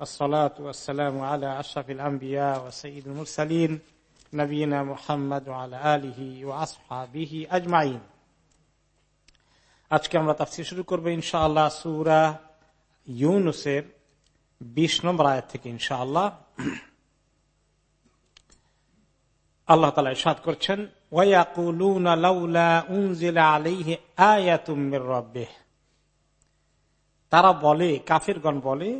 والصلاة والسلام على أشرف الأنبياء وسيد المرسلين نبينا محمد وعلى آله وأصحابه أجمعين আজকে আমরা তাফসির শুরু করবো ইনশাআল্লাহ সুরা ইউনুসের বিশ নম্বর আয়াত থেকে ইনশাআল্লাহ আল্লাহ তালা ইসাদ করছেন ওয়াকুলুনা লাউলা উনজিলা আলাইহি আয়াতুম মির রাব্বিহ তারা বলে কাফিরগণ বলে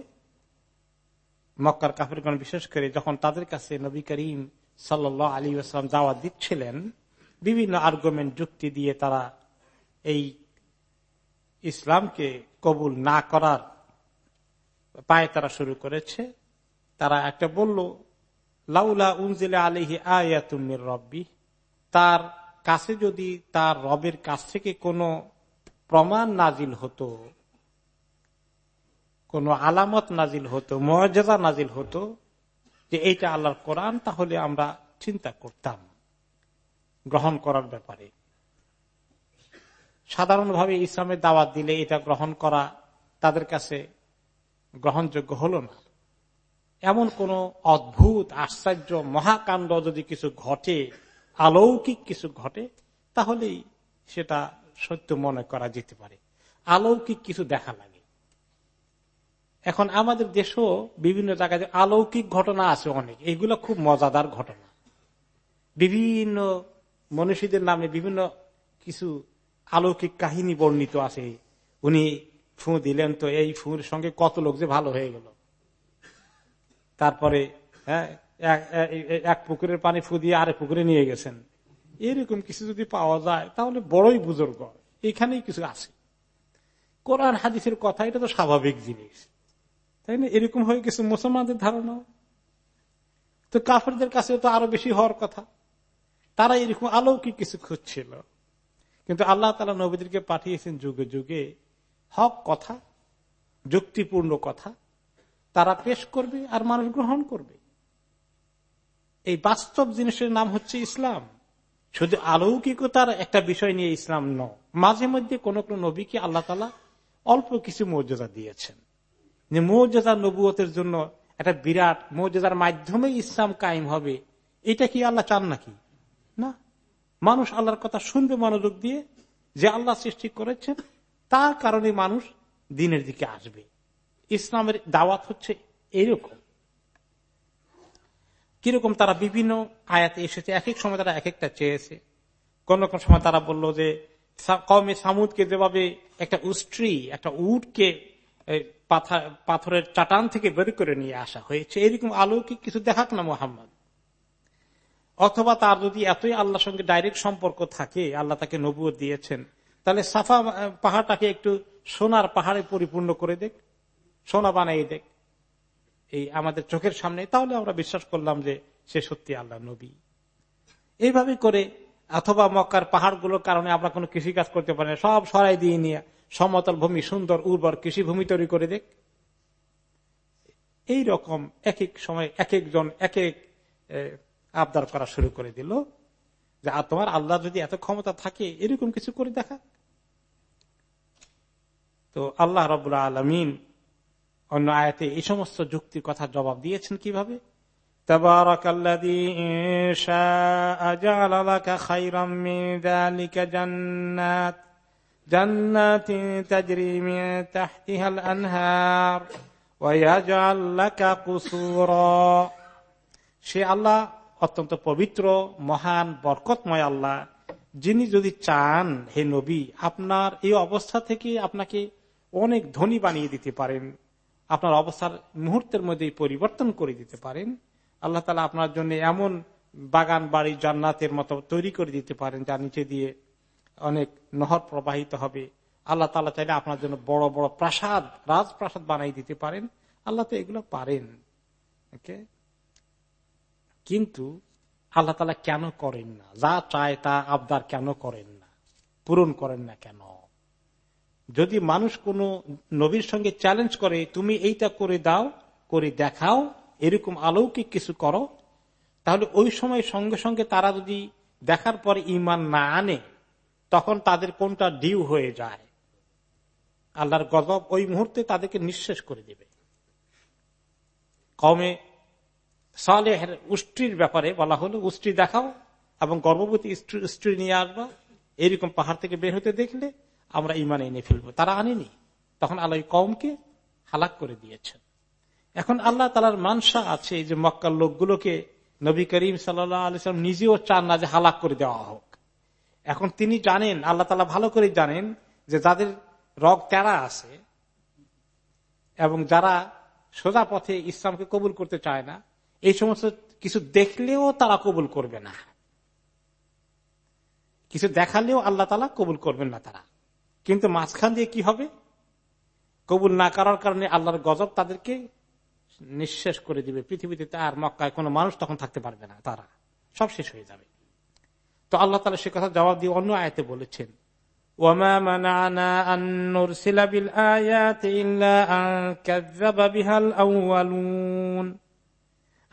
মক্কার কাফিরগণ, বিশেষ করে যখন তাদের কাছে নবী করিম সাল্ল আলী আসলাম দাওয়াত দিচ্ছিলেন, বিভিন্ন আর্গুমেন্ট যুক্তি দিয়ে তারা এই ইসলামকে কবুল না করার পায়ে তারা শুরু করেছে। তারা একটা বলল, লাউলা উনজিলা আলিহি আয়াতুমির রব্বি তার কাছে যদি তার রবের কাছ থেকে কোনো প্রমাণ নাজিল হতো কোন আলামত নাজিল হতো, মর্যাদা নাজিল হতো যে এইটা আল্লাহর কোরআন, তাহলে আমরা চিন্তা করতাম গ্রহণ করার ব্যাপারে। সাধারণভাবে ইসলামের দাওয়াত দিলে এটা গ্রহণ করা তাদের কাছে গ্রহণযোগ্য হল না। এমন কোন অদ্ভুত, আশ্চর্য, মহাকাণ্ড যদি কিছু ঘটে আলৌকিক কিছু ঘটে, তাহলেই সেটা সত্য মনে করা যেতে পারে। আলৌকিক কিছু দেখা লাগে। এখন আমাদের দেশও বিভিন্ন জায়গায় আলৌকিক ঘটনা আছে অনেক, এগুলো খুব মজাদার ঘটনা। বিভিন্ন মনীষীদের নামে বিভিন্ন কিছু আলৌকিক কাহিনী বর্ণিত আছে। উনি ফু দিলেন তো এই ফুর সঙ্গে কত লোক যে ভালো হয়ে গেল। তারপরে হ্যাঁ এক পুকুরের পানি ফু দিয়ে আরেক পুকুরে নিয়ে গেছেন। এরকম কিছু যদি পাওয়া যায়, তাহলে বড়ই বুজুর্গ। এখানেই কিছু আছে। কোরআন, হাদিসের কথা, এটা তো স্বাভাবিক জিনিস। তাই না? এরকম হয়ে গেছে মুসলমানদের ধারণা তো কাফেরদের কাছে তো আরও বেশি হওয়ার কথা। তারা এরকম আলৌকিক কিছু খুঁজছিল। কিন্তু আল্লাহ তালা নবীদেরকে পাঠিয়েছেন যুগে যুগে হক কথা, যুক্তিপূর্ণ কথা। তারা পেশ করবে আর মানুষ গ্রহণ করবে। এই বাস্তব জিনিসের নাম হচ্ছে ইসলাম। শুধু আলৌকিকতার একটা বিষয় নিয়ে ইসলাম ন মাঝে মধ্যে কোন কোন নবীকে আল্লাহ তালা অল্প কিছু মর্যাদা দিয়েছেন। যে মৌজাদার নবুয়তের জন্য একটা বিরাট মৌজাদার মাধ্যমে ইসলাম কায়েম হবে, এটা কি আল্লাহ চান নাকি? না। মানুষ আল্লাহর কথা শুনবে মনোযোগ দিয়ে, যে আল্লাহ সৃষ্টি করেছেন, তার কারণে মানুষ দিনের দিকে আসবে। ইসলামের দাওয়াত হচ্ছে এইরকম কীরকম তারা বিভিন্ন আয়াতে এসেছে এক এক সময় তারা এক একটা চেয়েছে। কোন কোন সময় তারা বলল যে কমে সামুদকে যেভাবে একটা উস্ট্রি একটা উটকে পাথরের চাটান থেকে বের করে নিয়ে আসা হয়েছে। এরকম আলৌকিক কিছু দেখাক না মোহাম্মদ। অথবা তার যদি এতই আল্লাহর সঙ্গে ডাইরেক্ট সম্পর্ক থাকে, আল্লাহ তাকে নবুয় দিয়েছেন, তাহলে সাফা পাহাড়টাকে একটু সোনার পাহাড়ে পরিপূর্ণ করে দেখ, সোনা বানাই দেখ, এই আমাদের চোখের সামনে। তাহলে আমরা বিশ্বাস করলাম যে সে সত্যি আল্লাহ নবী। এইভাবে করে, অথবা মক্কার পাহাড়গুলোর কারণে আমরা কোনো কৃষিকাজ করতে পারি না, সব সরাই দিয়ে নিয়ে সমতল ভূমি, সুন্দর, উর্বর কৃষি ভূমি তৈরি করে দেখ। এই রকম এক এক সময় এক একজন এক এক আবদার করা শুরু করে দিল যে তোমার আল্লাহ যদি এত ক্ষমতা থাকে, এরকম কিছু করে দেখা। তো আল্লাহ রবুল্লা আলমিন অন্য আয়াতে এই সমস্ত যুক্তির কথা জবাব দিয়েছেন কীভাবে? জান্নাত। جنات تجري من تحتها الأنهار ويجعل لك قصورا সে আল্লাহ অত্যন্ত পবিত্র মহান বরকতময় আল্লাহ যিনি যদি চান হে নবী আপনার এই অবস্থা থেকে আপনাকে অনেক ধনী বানিয়ে দিতে পারেন আপনার অবস্থার মুহূর্তের মধ্যে পরিবর্তন করে দিতে পারেন আল্লাহ তালা আপনার জন্য এমন বাগান বাড়ি জান্নাতের মতো তৈরি করে দিতে পারেন যার নিচে দিয়ে অনেক নহর প্রবাহিত হবে। আল্লাহ তালা চাইলে আপনার জন্য বড় বড় প্রাসাদ, রাজপ্রাসাদ বানাই দিতে পারেন। আল্লাহ তো এগুলো পারেন। ওকে কিন্তু আল্লাহ তালা কেন করেন না? যা চায় তা আবদার কেন করেন না? পূরণ করেন না কেন? যদি মানুষ কোন নবীর সঙ্গে চ্যালেঞ্জ করে, তুমি এইটা করে দাও, করে দেখাও, এরকম অলৌকিক কিছু করো, তাহলে ওই সময় সঙ্গে সঙ্গে তারা যদি দেখার পরে ইমান না আনে তখন তাদের কোনটা ডিউ হয়ে যায়। আল্লাহর গজব ওই মুহূর্তে তাদেরকে নিঃশেষ করে দেবে। কমে সালেহের উষ্টির ব্যাপারে বলা হলো উষ্টি দেখাও এবং গর্ভবতী স্ত্রী নিয়ে আসবা। এরকম পাহাড় থেকে বের হতে দেখলে আমরা ইমান এনে ফেলব। তারা আনেনি। তখন আল্লাহ কমকে হালাক করে দিয়েছেন। এখন আল্লাহ তালার মানসা আছে যে মক্কার লোকগুলোকে নবী করিম সাল্লাম নিজেও চান না যে হালাক করে দেওয়া হোক। এখন তিনি জানেন, আল্লাহ তালা ভালো করে জানেন যে যাদের রগ তেরা আছে এবং যারা সোজা পথে ইসলামকে কবুল করতে চায় না, এই সমস্ত কিছু দেখলেও তারা কবুল করবে না। কিছু দেখালেও আল্লাহ তালা কবুল করবেন না তারা। কিন্তু মাঝখান দিয়ে কি হবে? কবুল না করার কারণে আল্লাহর গজব তাদেরকে নিঃশেষ করে দিবে। পৃথিবীতে আর মক্কায় কোনো মানুষ তখন থাকতে পারবে না তারা। সব শেষ হয়ে যাবে। তো আল্লাহ তালা সে কথা জবাব দিয়ে অন্য আয়তে বলেছেন।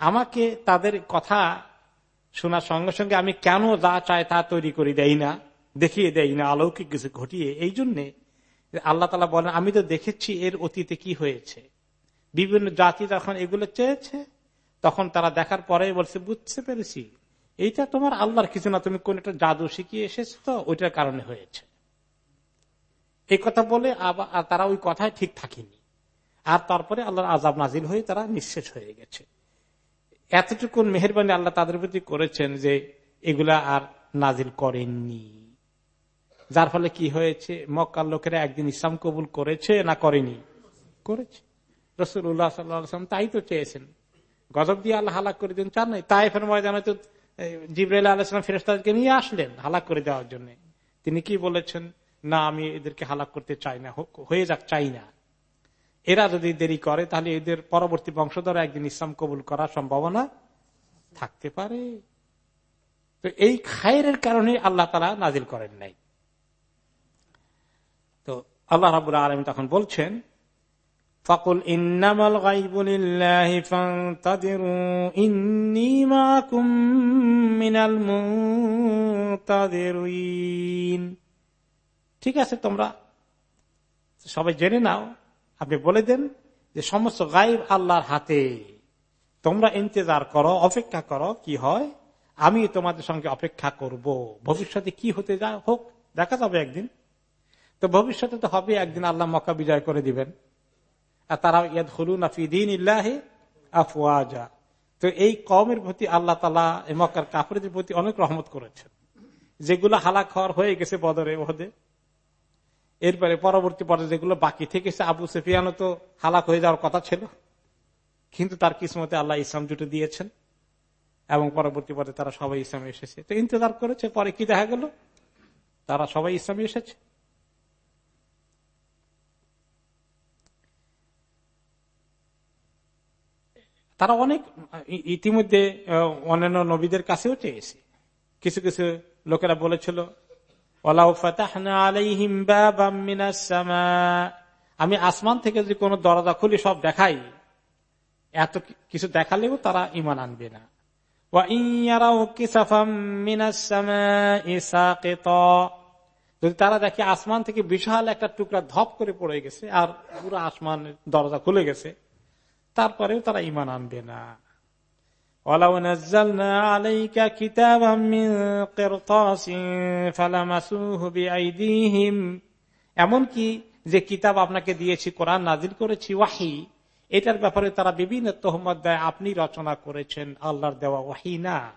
আমাকে তাদের কথা শোনার সঙ্গে সঙ্গে আমি কেন যা চাই তা তৈরি করে দেই না, দেখিয়ে দেই না আলৌকিক কিছু ঘটিয়ে। এই জন্যে আল্লাহ তালা বলেন, আমি তো দেখেছি এর অতীতে কি হয়েছে। বিভিন্ন জাতি যখন এগুলো চেয়েছে, তখন তারা দেখার পরে বলছে, বুঝতে পেরেছি। এইটা তোমার আল্লাহর কিছু না। তুমি কোন একটা জাদু শিখিয়ে এসেছ তো ওইটার কারণে হয়েছে। এই কথা বলে আবার তারা ওই কথায় ঠিক থাকেনি। আর তারপরে আল্লাহর আজাব নাজিল হয়ে তারা নিঃশেষ হয়ে গেছে। এতটুকুন মেহরবানি আল্লাহ তাদের প্রতি করেছেন যে এগুলা আর নাজিল করেননি। যার ফলে কি হয়েছে? মক্কার লোকেরা একদিন ইসলাম কবুল করেছে না করেনি? করেছে। রসুল্লাহ সাল্লাম তাই তো চেয়েছেন। গজব দিয়ে আল্লাহ হালাক করে দিন চান নাই? তাই ফের ময়দানে তো জিব্রাইল আলাহাম ফেরস্তাদেরকে নিয়ে আসলেন হালাক করে দেওয়ার জন্য। তিনি কি বলেছেন? না, আমি এদেরকে হালাক করতে চাই না হয়ে যাক, চাই না। এরা যদি দেরি করে, তাহলে এদের পরবর্তী বংশধর একদিন ইসলাম কবুল করার সম্ভাবনা থাকতে পারে। তো এই খায়ের কারণে আল্লাহ তারা নাজিল করেন নাই। তো আল্লাহ রাবুল আলম তখন বলছেন ঠিক আছে তোমরা? সবাই জেনে নাও। আপনি বলে দেন যে সমস্ত গাইব আল্লাহর হাতে তোমরা ইন্তজার করো, অপেক্ষা করো, কি হয়? আমি তোমাদের সঙ্গে অপেক্ষা করব। ভবিষ্যতে কি হতে যা হোক, দেখা যাবে একদিন। তো ভবিষ্যতে তো হবে একদিন আল্লাহ মক্কা বিজয় করে দিবেন। তারা ইয়াদ হলুন আফিদিন ইল্লাহে আফওয়াজা। তো এই কমের প্রতি আল্লাহ তালা মক্কার কাপড়ের প্রতি অনেক রহমত করেছেন। যেগুলো হালাক হওয়ার হয়ে গেছে বদরে ওহদে। এরপরে পরবর্তী পর্যায়ে যেগুলো বাকি থেকেছে আবু সেফিয়ানো তো হালাক হয়ে যাওয়ার কথা ছিল। কিন্তু তার কিসমতে আল্লাহ ইসলাম জুটে দিয়েছেন এবং পরবর্তী পর্যায়ে তারা সবাই ইসলামে এসেছে। তো ইন্তজার করেছে, পরে কি দেখা গেল? তারা সবাই ইসলামে এসেছে। তারা অনেক ইতিমধ্যে অন্যান্য নবীদের কাছেও চেয়েছে। কিছু কিছু লোকেরা বলেছিল আমি আসমান থেকে যদি কোন দরজা খুলি, সব দেখাই। এত কিছু দেখালেও তারা ইমান আনবে না। যদি তারা দেখে আসমান থেকে বিশাল একটা টুকরা ধপ করে পড়ে গেছে, আর পুরো আসমান দরজা খুলে গেছে তারপরেও তারা ইমান আনবে না। এমনকি যে কিতাব আপনাকে দিয়েছি, কোরআন নাজিল করেছি, ওয়াহি, এটার ব্যাপারে তারা বিভিন্ন তহমত দেয়, আপনি রচনা করেছেন, আল্লাহর দেওয়া ওয়াহি না।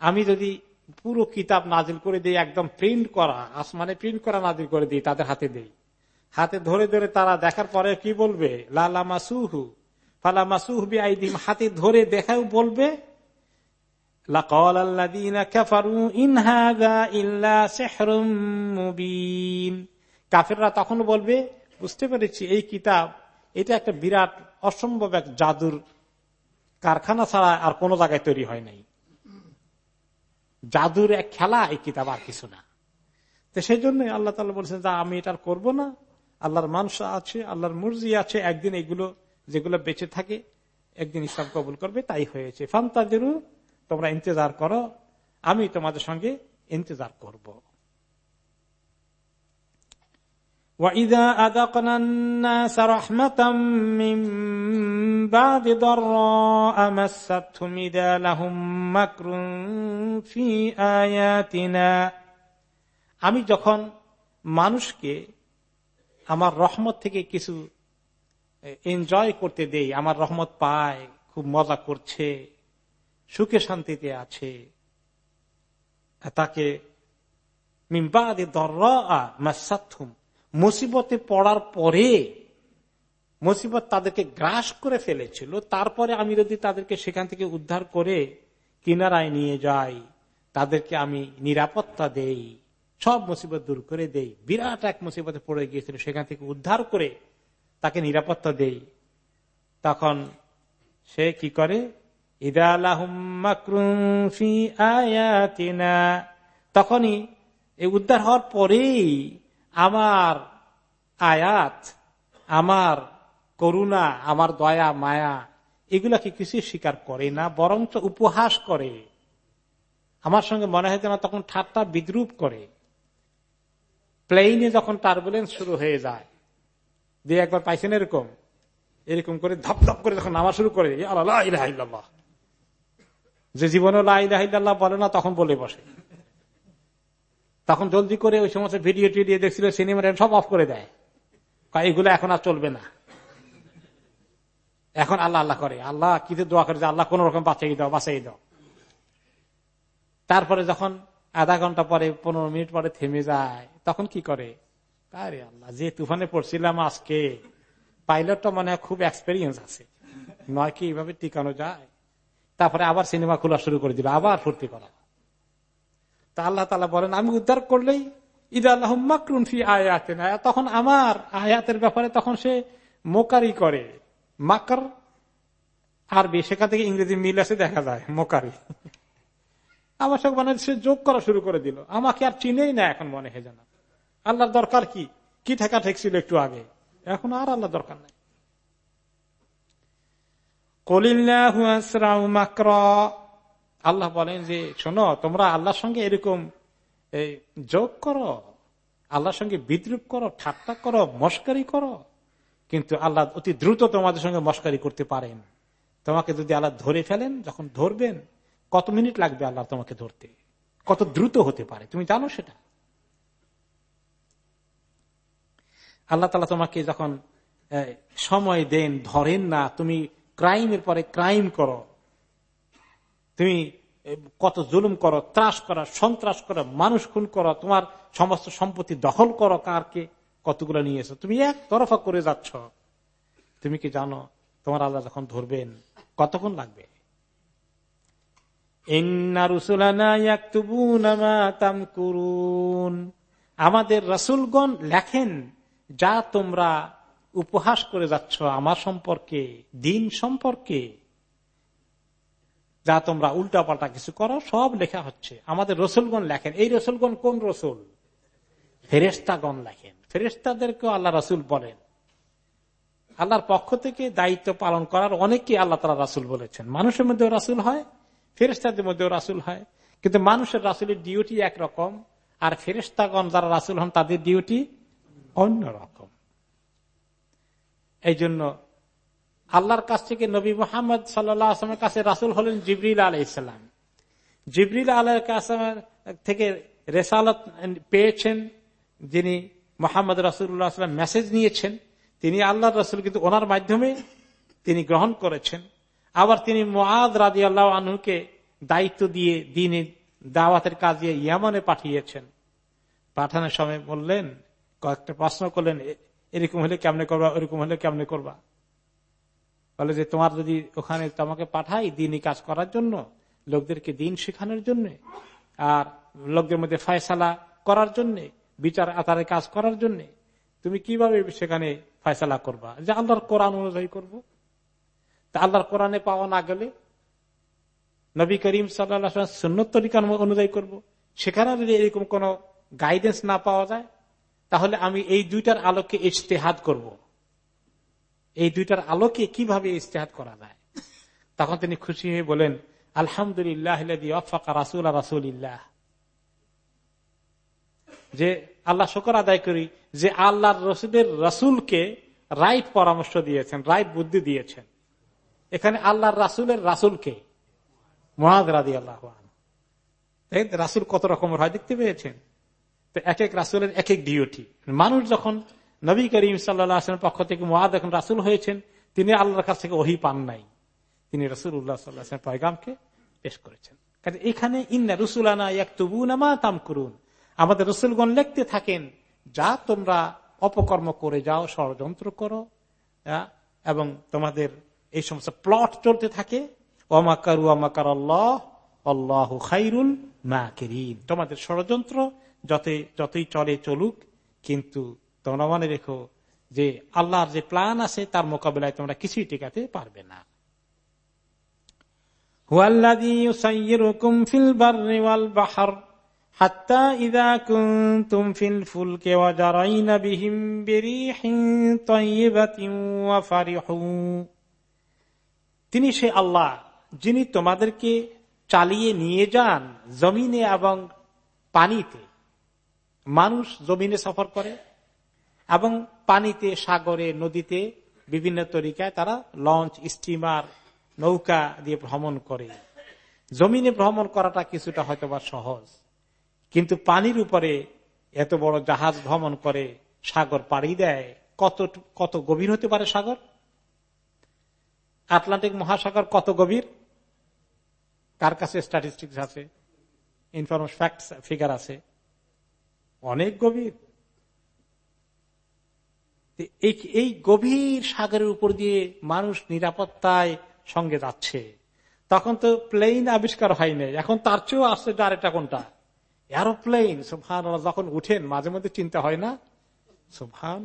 আমি যদি পুরো কিতাব নাজিল করে দিই, একদম প্রিন্ট করা, আসমানে প্রিন্ট করা নাজিল করে দিই, তাদের হাতে দেই। হাতে ধরে ধরে তারা দেখার পরে কি বলবে? লালা মাসুহু ফালা মাসুহবি আইদিম হাতে ধরে দেখাও বলবে কাফেররা তখন বলবে, বুঝতে পেরেছি, এই কিতাব, এটা একটা বিরাট অসম্ভব এক জাদুর কারখানা ছাড়া আর কোন জায়গায় তৈরি হয় নাই। জাদুর এক খেলা এই কিতাব আর কিছু না। তো সেই জন্য আল্লাহ তালা বলছেন, যে আমি এটা করব না। আল্লাহর মানুষ আছে, আল্লাহর মুরজি আছে, একদিন এগুলো যেগুলো বেঁচে থাকে একদিন ইসলাম কবুল করবে তাই হয়েছে ফান্তাদেরু তোমরা ইন্তজার করো আমি তোমাদের সঙ্গে ইন্তজার করব وَإِذَا أَذَقْنَا النَّاسَ رَحْمَةً مِّن بَعْدِ ضَرَّاءَ مَسَّتْهُمْ إِذَا لَهُم مَّكْرٌ فِي آيَاتِنَا আমি যখন মানুষকে আমার রহমত থেকে কিছু এনজয় করতে দেই, আমার রহমত পায়, খুব মজা করছে, সুখে শান্তিতে আছে। তাকে মুসিবতে পড়ার পরে, মুসিবত তাদেরকে গ্রাস করে ফেলেছিল, তারপরে আমি যদি তাদেরকে সেখান থেকে উদ্ধার করে কিনারায় নিয়ে যাই, তাদেরকে আমি নিরাপত্তা দেই, সব মুসিবত দূর করে দেই। বিরাট এক মুসিবতে পড়ে গিয়েছিল, সেখান থেকে উদ্ধার করে নিরাপত্তা দেই। তখন সে কি করে? তখনই এই উদ্ধার হওয়ার পরেই আমার আয়াত, আমার করুণা, আমার দয়া, মায়া, এগুলাকে কিছু স্বীকার করে না, বরঞ্চ উপহাস করে। আমার সঙ্গে মনে হয় না তখন ঠাট্টা বিদ্রুপ করে। প্লেইনে যখন টার্বুলেন্স শুরু হয়ে যায় দিয়ে একবার পাইছেন এরকম? এরকম করে ধপ ধপ করে যখন নামা শুরু করে আল্লাহ যে জীবনে লাইল্লাহ বলে না, তখন বলে বসে। তখন জলদি করে ওই সমস্ত ভিডিও টিডিও দেখছিল সিনেমা সব অফ করে দেয়। এগুলো এখন আর চলবে না। এখন আল্লাহ আল্লাহ করে। আল্লাহ, কি দোয়া করে যে আল্লাহ কোন রকম বাঁচাই দাও বাঁচাই দাও। তারপরে যখন আধা ঘণ্টা পরে, পনেরো মিনিট পরে থেমে যায়, তখন কি করে? আরে আল্লাহ, যে তুফানে পড়ছিলাম আজকে পাইলটটা মানে খুব এক্সপেরিয়েন্স আছে। নয় কি এইভাবে টিকানো যায়? তারপরে আবার সিনেমা খোলা শুরু করে দিবে আবার ফুর্তি করা। তা আল্লাহ তালা বলেন, আমি উদ্ধার করলেই ঈদ আল্লাহ মাকরুন ফি আয়াতে না তখন আমার আয়াতের ব্যাপারে তখন সে মোকারি করে। মাকার, আরবি, সেখান থেকে ইংরেজি মিল আছে, দেখা যায়, মোকারি। আমার সঙ্গে মানে সে যোগ করা শুরু করে দিল। আমাকে আর চিনেই না এখন মনে হয় জানা আল্লাহর দরকার কি? কি ঠেকা ঠেকছিল একটু আগে? এখন আর আল্লাহ দরকার নাই। আল্লাহ বলেন যে, শোনো, তোমরা আল্লাহর সঙ্গে এরকম যোগ করো। আল্লাহর সঙ্গে বিদ্রুপ করো, ঠাট্টা করো, মস্কারি করো। কিন্তু আল্লাহ অতি দ্রুত তোমাদের সঙ্গে মস্কারি করতে পারেন। তোমাকে যদি আল্লাহ ধরে ফেলেন, যখন ধরবেন, কত মিনিট লাগবে আল্লাহ তোমাকে ধরতে? কত দ্রুত হতে পারে? তুমি জানো সেটা? আল্লাহ তালা তোমাকে যখন সময় দেন, ধরেন না, তুমি ক্রাইমের পরে ক্রাইম করো, তুমি কত জুলুম করো, ত্রাস করা, সন্ত্রাস করো, মানুষ খুন করো, তোমার সমস্ত সম্পত্তি দখল করো, কারকে কতগুলো নিয়েছো? তুমি এক তরফা করে যাচ্ছ। তুমি কি জানো, তোমার আল্লাহ যখন ধরবেন, কতক্ষণ লাগবে? আমাদের রসুলগণ লেখেন যা তোমরা উপহাস করে যাচ্ছ আমার সম্পর্কে, দিন সম্পর্কে, যা তোমরা উল্টা পাল্টা কিছু করো, সব লেখা হচ্ছে। আমাদের রসুলগণ লেখেন। এই রসুলগণ কোন রসুল? ফেরেস্তাগণ লেখেন। ফেরেস্তাদেরকেও আল্লাহ রসুল বলেন। আল্লাহর পক্ষ থেকে দায়িত্ব পালন করার অনেককে আল্লাহ তালা রাসুল বলেছেন। মানুষের মধ্যেও রাসুল হয় ফেরেস্তাদের মধ্যেও রাসুল হয়। কিন্তু মানুষের রাসুলের ডিউটি একরকম, আর ফেরেস্তাগণ যারা রাসুল হন, তাদের ডিউটি অন্যরকম এই জন্য আল্লাহর কাছ থেকে নবী মোহাম্মদ সাল্লামের কাছে রাসুল হলেন জিবরিল আলাই ইসলাম জিবরিল আলহ থেকে রেসালত পেয়েছেন, যিনি মোহাম্মদ রাসুল্লাহ মেসেজ নিয়েছেন। তিনি আল্লাহ রসুল, কিন্তু ওনার মাধ্যমে তিনি গ্রহণ করেছেন। আবার তিনি মোয়াদ রাজি আল্লাহ আনুকে দায়িত্ব দিয়ে দিনে দাওয়াতের কাজে ইয়ামনে পাঠিয়েছেন। পাঠানোর সময় বললেন কয়েকটা প্রশ্ন করলেন এরকম হলে কেমনে করবা, ওরকম হলে কেমনে করবা? বলে যে, তোমার যদি ওখানে তোমাকে পাঠাই দিনই কাজ করার জন্য, লোকদেরকে দিন শেখানোর জন্য, আর লোকদের মধ্যে ফয়সালা করার জন্য, বিচার আতারে কাজ করার জন্য, তুমি কীভাবে সেখানে ফয়সালা করবা? যে আল্লাহর কোরআন অনুযায়ী করব। তা আল্লাহর কোরআনে পাওয়া না গেলে নবী করিম সাল্লাহ সুন্নত তরিকার অনুযায়ী করব। সেখানে যদি এরকম কোন গাইডেন্স না পাওয়া যায় তাহলে আমি এই দুইটার আলোকে ইজতেহাদ করব। এই দুইটার আলোকে কীভাবে ইজতেহাদ করা যায়? তখন তিনি খুশি হয়ে বলেন, আলহামদুলিল্লাহ যে আল্লাহ শকর আদায় করি, যে আল্লাহ রসুলের রসুলকে রাইট পরামর্শ দিয়েছেন, রাইট বুদ্ধি দিয়েছেন। এখানে আল্লাহর রাসুলের রাসুলকে মহাদ রাদি আল্লাহ রাসুল কত রকমের হয়, দেখতে পেয়েছেন? তো এক এক রাসুলের এক এক ডিওটি মানুষ যখন নবী করিম সাল্লামের পক্ষ থেকে মহাদ এখন রাসুল হয়েছেন, তিনি আল্লাহর কাছ থেকে ওহি পান নাই। তিনি রসুল উল্লাহ সাল্লাহ পয়গামকে পেশ করেছেন। কাজে এখানে ইন্না রসুলানা নামা তাম করুন আমাদের রসুলগণ লিখতে থাকেন, যা তোমরা অপকর্ম করে যাও, ষড়যন্ত্র করো এবং তোমাদের এই সমস্ত প্লট চলতে থাকে। অমাকারু অমাকার আল্লাহ আল্লাহ খাইরুল মা তোমাদের ষড়যন্ত্র যতই যতই চলে চলুক, কিন্তু তোমরা মনে রেখো যে আল্লাহর যে প্ল্যান আছে, তার মোকাবিলায় তোমরা কিছুই টিকাতে পারবে না। তিনি সে আল্লাহ, যিনি তোমাদেরকে চালিয়ে নিয়ে যান জমিনে এবং পানিতে। মানুষ জমিনে সফর করে এবং পানিতে, সাগরে, নদীতে বিভিন্ন তরিকায় তারা লঞ্চ, স্টিমার, নৌকা দিয়ে ভ্রমণ করে। জমিনে ভ্রমণ করাটা কিছুটা হয়তো বা সহজ, কিন্তু পানির উপরে এত বড় জাহাজ ভ্রমণ করে সাগর পাড়ি দেয়, কত কত গভীর হতে পারে সাগর? আটলান্টিক মহাসাগর কত গভীর? কার কাছে স্ট্যাটিস্টিক্স আছে? ইনফরমেশন ফ্যাক্ট ফিগার আছে। অনেক গভীর। এই গভীর সাগরের উপর দিয়ে মানুষ নিরাপত্তায় সঙ্গে যাচ্ছে। তখন তো প্লেন আবিষ্কার হয়নি এখন তার চেয়েও আসছে আরেকটা কোনটা? এরোপ্লেন সুফহান যখন উঠেন, মাঝে মধ্যে চিন্তা হয় না? সুফহান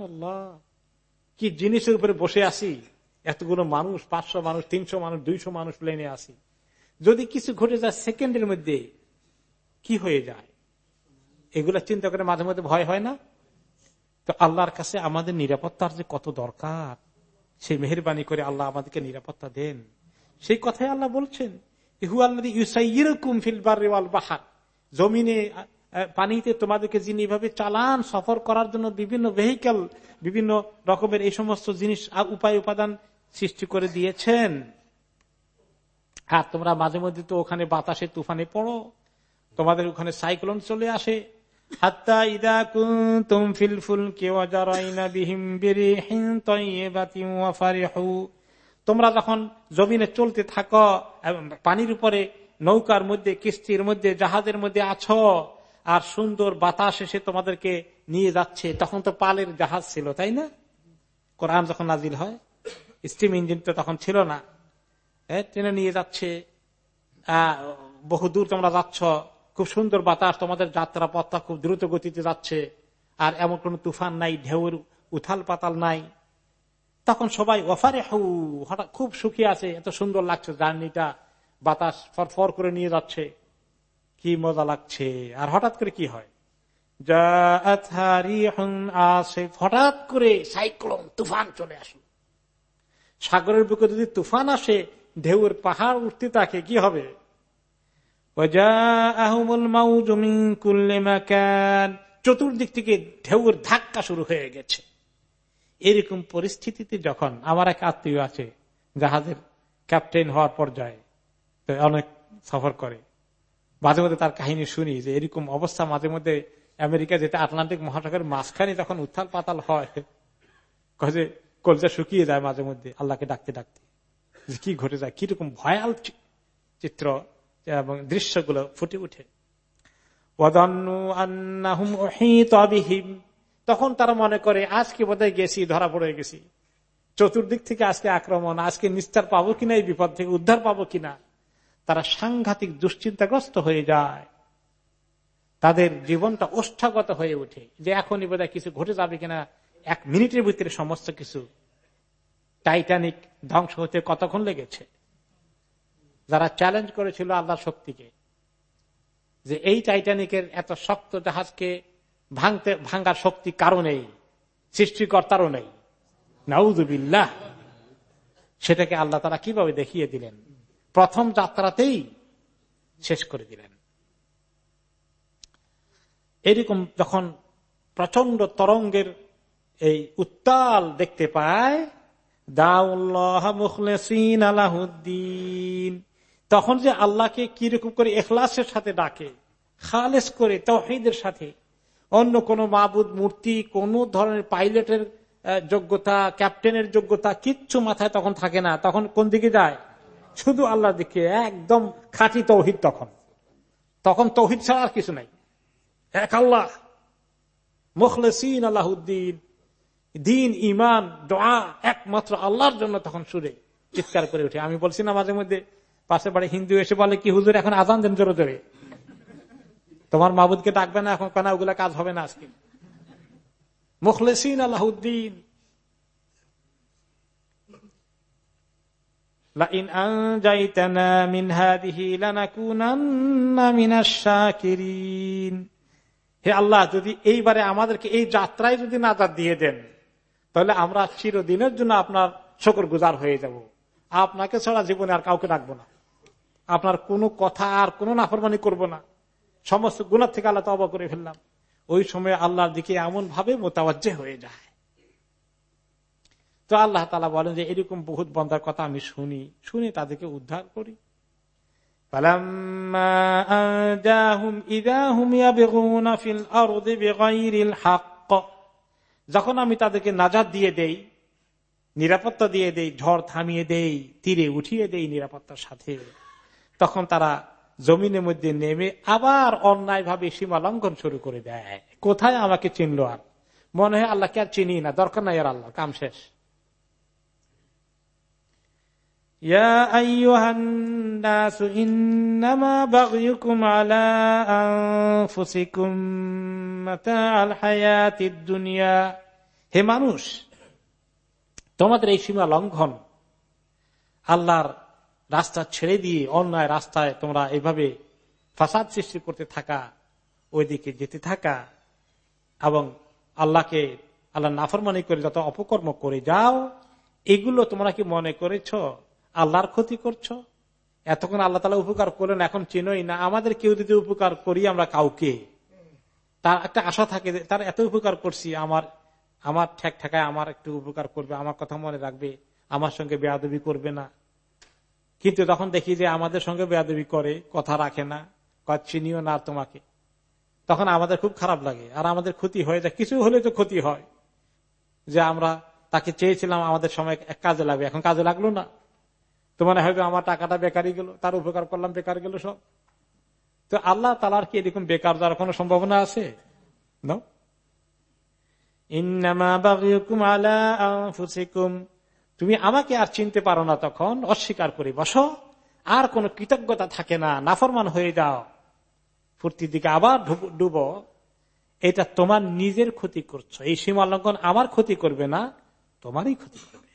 কি জিনিসের উপরে বসে আসি এতগুলো মানুষ, পাঁচশো মানুষ, তিনশো মানুষ, দুইশো মানুষ প্লেনে আসি যদি কিছু ঘটে যায় সেকেন্ডের মধ্যে, কি হয়ে যায়? এগুলা চিন্তা করে মাঝে মধ্যে ভয় হয় না? তো আল্লাহর কাছে আমাদের নিরাপত্তার যে কত দরকার, সেই মেহরবানি করে আল্লাহ আমাদেরকে নিরাপত্তা দেন। সেই কথাই আল্লাহ বলছেন জমিনে পানিতে তোমাদেরকে যিনি এভাবে চালান, সফর করার জন্য বিভিন্ন ভেহিকেল বিভিন্ন রকমের এই সমস্ত জিনিস উপায়, উপাদান সৃষ্টি করে দিয়েছেন। হ্যাঁ তোমরা মাঝে মধ্যে তো ওখানে বাতাসে তুফানে পড়ো। তোমাদের ওখানে সাইক্লোন চলে আসে। তোমরা যখন জমিনে চলতে থাকো পানির উপরে নৌকার মধ্যে, কিস্তির মধ্যে, জাহাজের মধ্যে আছো, আর সুন্দর বাতাস এসে তোমাদেরকে নিয়ে যাচ্ছে, তখন তো পালের জাহাজ ছিল, তাই না? কোরআন যখন নাজিল হয়, স্টিম ইঞ্জিন তো তখন ছিল না। ট্রেনে নিয়ে যাচ্ছে। বহু দূর তোমরা যাচ্ছ খুব সুন্দর বাতাস, তোমাদের যাত্রা পথটা খুব দ্রুত গতিতে যাচ্ছে, আর এমন কোন তুফান নাই ঢেউর উথাল পাতাল নাই। তখন সবাই অফারে হু হঠাৎ খুব সুখী আছে, এত সুন্দর লাগছে জার্নিটা, বাতাস ফর করে নিয়ে যাচ্ছে। কি মজা লাগছে, আর হঠাৎ করে কি হয়? হঠাৎ করে সাইক্লোন, তুফান চলে আসলো। সাগরের বুকে যদি তুফান আসে, ঢেউয়ের পাহাড় উঠতে থাকে, কি হবে? চতুর্দিক থেকে ঢেউর ধাক্কা শুরু হয়ে গেছে। এরকম পরিস্থিতিতে যখন আমার এক আত্মীয় আছে, জাহাজের ক্যাপ্টেন হওয়ার পর্যায়ে অনেক সফর করে। মাঝে মধ্যে তার কাহিনী শুনি যে এরকম অবস্থা মাঝে মধ্যে আমেরিকা যেতে আটলান্টিক মহাসাগরের মাঝখানে যখন উত্থাল পাতাল হয় যে কলজা শুকিয়ে যায় মাঝে মধ্যে, আল্লাহকে ডাকতে ডাকতে। কি ঘটে যায়, কীরকম ভয়াল চিত্র এবং দৃশ্যগুলো ফুটে উঠে তখন তারা মনে করে, আজকে বোধহয় গেছি, ধরা পড়ে গেছি। চতুর্দিক থেকে আজকে আক্রমণ, আজকে নিস্তার পাবো কিনা, এই বিপদ থেকে উদ্ধার পাবো কিনা। তারা সাংঘাতিক দুশ্চিন্তাগ্রস্ত হয়ে যায়। তাদের জীবনটা ওষ্ঠাগত হয়ে ওঠে। যে এখনই বোধহয় কিছু ঘটে যাবে কিনা, এক মিনিটের ভিতরে সমস্ত কিছু টাইটানিক ধ্বংস হতে কতক্ষণ লেগেছে? যারা চ্যালেঞ্জ করেছিল আল্লাহর শক্তিকে, যে এই টাইটানিকের এত শক্ত জাহাজকে ভাঙতে, ভাঙ্গার শক্তি কারও নেই, সৃষ্টিকর্তারও নেই। নাউজুবিল্লাহ সেটাকে আল্লাহ তারা কীভাবে দেখিয়ে দিলেন? প্রথম যাত্রাতেই শেষ করে দিলেন। এরকম যখন প্রচণ্ড তরঙ্গের এই উত্তাল দেখতে পায় আলাহুদ্দিন। তখন যে আল্লাহকে কীরকম করে এখলাসের সাথে ডাকে, খালেস করে তহিদের সাথে। অন্য কোন মাবুদ, মূর্তি, কোন ধরনের পাইলটের যোগ্যতা, ক্যাপ্টেনের যোগ্যতা কিচ্ছু মাথায় তখন থাকে না। তখন কোন দিকে যায়? শুধু আল্লাহ দিকে, একদম খাঁটি তৌহিদ তখন। তখন তৌহিদ ছাড়া আর কিছু নাই। এক আল্লাহ। মুখলেসিন আল্লাহদ্দিন। দিন ইমান দোয়া একমাত্র আল্লাহর জন্য তখন সুরে চিৎকার করে উঠে। আমি বলছি না মাঝে মধ্যে পাশে বাড়ি হিন্দু এসে বলে, কি হুজুর, এখন আজান দেন জোরে জোরে। তোমার মাহবুদকে ডাকবে না, এখন কেন, ওগুলা কাজ হবে না আজকে। মুখলেসিন আল্লাহদ্দিন। হে আল্লাহ, যদি এইবারে আমাদেরকে এই যাত্রায় যদি নাজাদ দিয়ে দেন, তাহলে আমরা চিরদিনের জন্য আপনার শকর গুজার হয়ে যাব। আপনাকে ছাড়া জীবনে আর কাউকে ডাকবো না। আপনার কোনো কথা আর কোনো নাফরমানি করব না। সমস্ত গুণার থেকে আল্লাহ তবা করে ফেললাম। ওই সময় আল্লাহর দিকে এমন ভাবে মোতাবাজ্জে হয়ে যায়। তো আল্লাহ তালা বলেন যে, এরকম বহুত বন্ধার কথা আমি শুনি। শুনি তাদেরকে উদ্ধার করি। যখন আমি তাদেরকে নাজাদ দিয়ে দেই, নিরাপত্তা দিয়ে দেই, ঝড় থামিয়ে দেই, তীরে উঠিয়ে দেই নিরাপত্তার সাথে। তখন তারা জমিনের মধ্যে নেমে আবার অন্যায় ভাবে সীমা লঙ্ঘন শুরু করে দেয়। কোথায় আমাকে চিনল আর? মনে হয় আল্লাহকে আর চিনি না। দরকার নাই আর আল্লাহ কাম শেষ। হে মানুষ, তোমাদের এই সীমা লঙ্ঘন আল্লাহর রাস্তা ছেড়ে দিয়ে অন্যায় রাস্তায় তোমরা এইভাবে ফাসাদ সৃষ্টি করতে থাকা, ওইদিকে যেতে থাকা এবং আল্লাহকে আল্লাহ নাফরমানি করে যত অপকর্ম করে যাও, এগুলো তোমরা কি মনে করেছ? আল্লাহর ক্ষতি করছ? এতক্ষণ আল্লাহ তালা উপকার করলেন, এখন চিনই না। আমাদের কেউ যদি উপকার করি আমরা কাউকে? তার একটা আশা থাকে তার এত উপকার করছি, আমার আমার ঠেক ঠেকায় আমার একটু উপকার করবে, আমার কথা মনে রাখবে, আমার সঙ্গে বেয়াদবি করবে না। কিন্তু তখন দেখি যে আমাদের সঙ্গে বেয়াদবি করে, কথা রাখে না চিনিও না তোমাকে। তখন আমাদের খুব খারাপ লাগে, আর আমাদের ক্ষতি হয়ে যায়, কিছু হলে তো ক্ষতি হয়। যে আমরা তাকে চেয়েছিলাম আমাদের সময় কাজে লাগবে, এখন কাজে লাগল না। তোমার হয়তো আমার টাকাটা বেকারই গেল, তার উপকার করলাম, বেকার গেল সব। তো আল্লাহ তালার কি এরকম বেকার যাওয়ার কোন সম্ভাবনা আছে? তুমি আমাকে আর চিনতে পারো না তখন, অস্বীকার করে বসো। আর কোন কৃতজ্ঞতা থাকে না, নাফরমান হয়ে যাও। ফুর্তির দিকে আবার ডুব। এটা তোমার নিজের ক্ষতি করছ। এই সীমা লঙ্ঘন আমার ক্ষতি করবে না, তোমারই ক্ষতি করবে।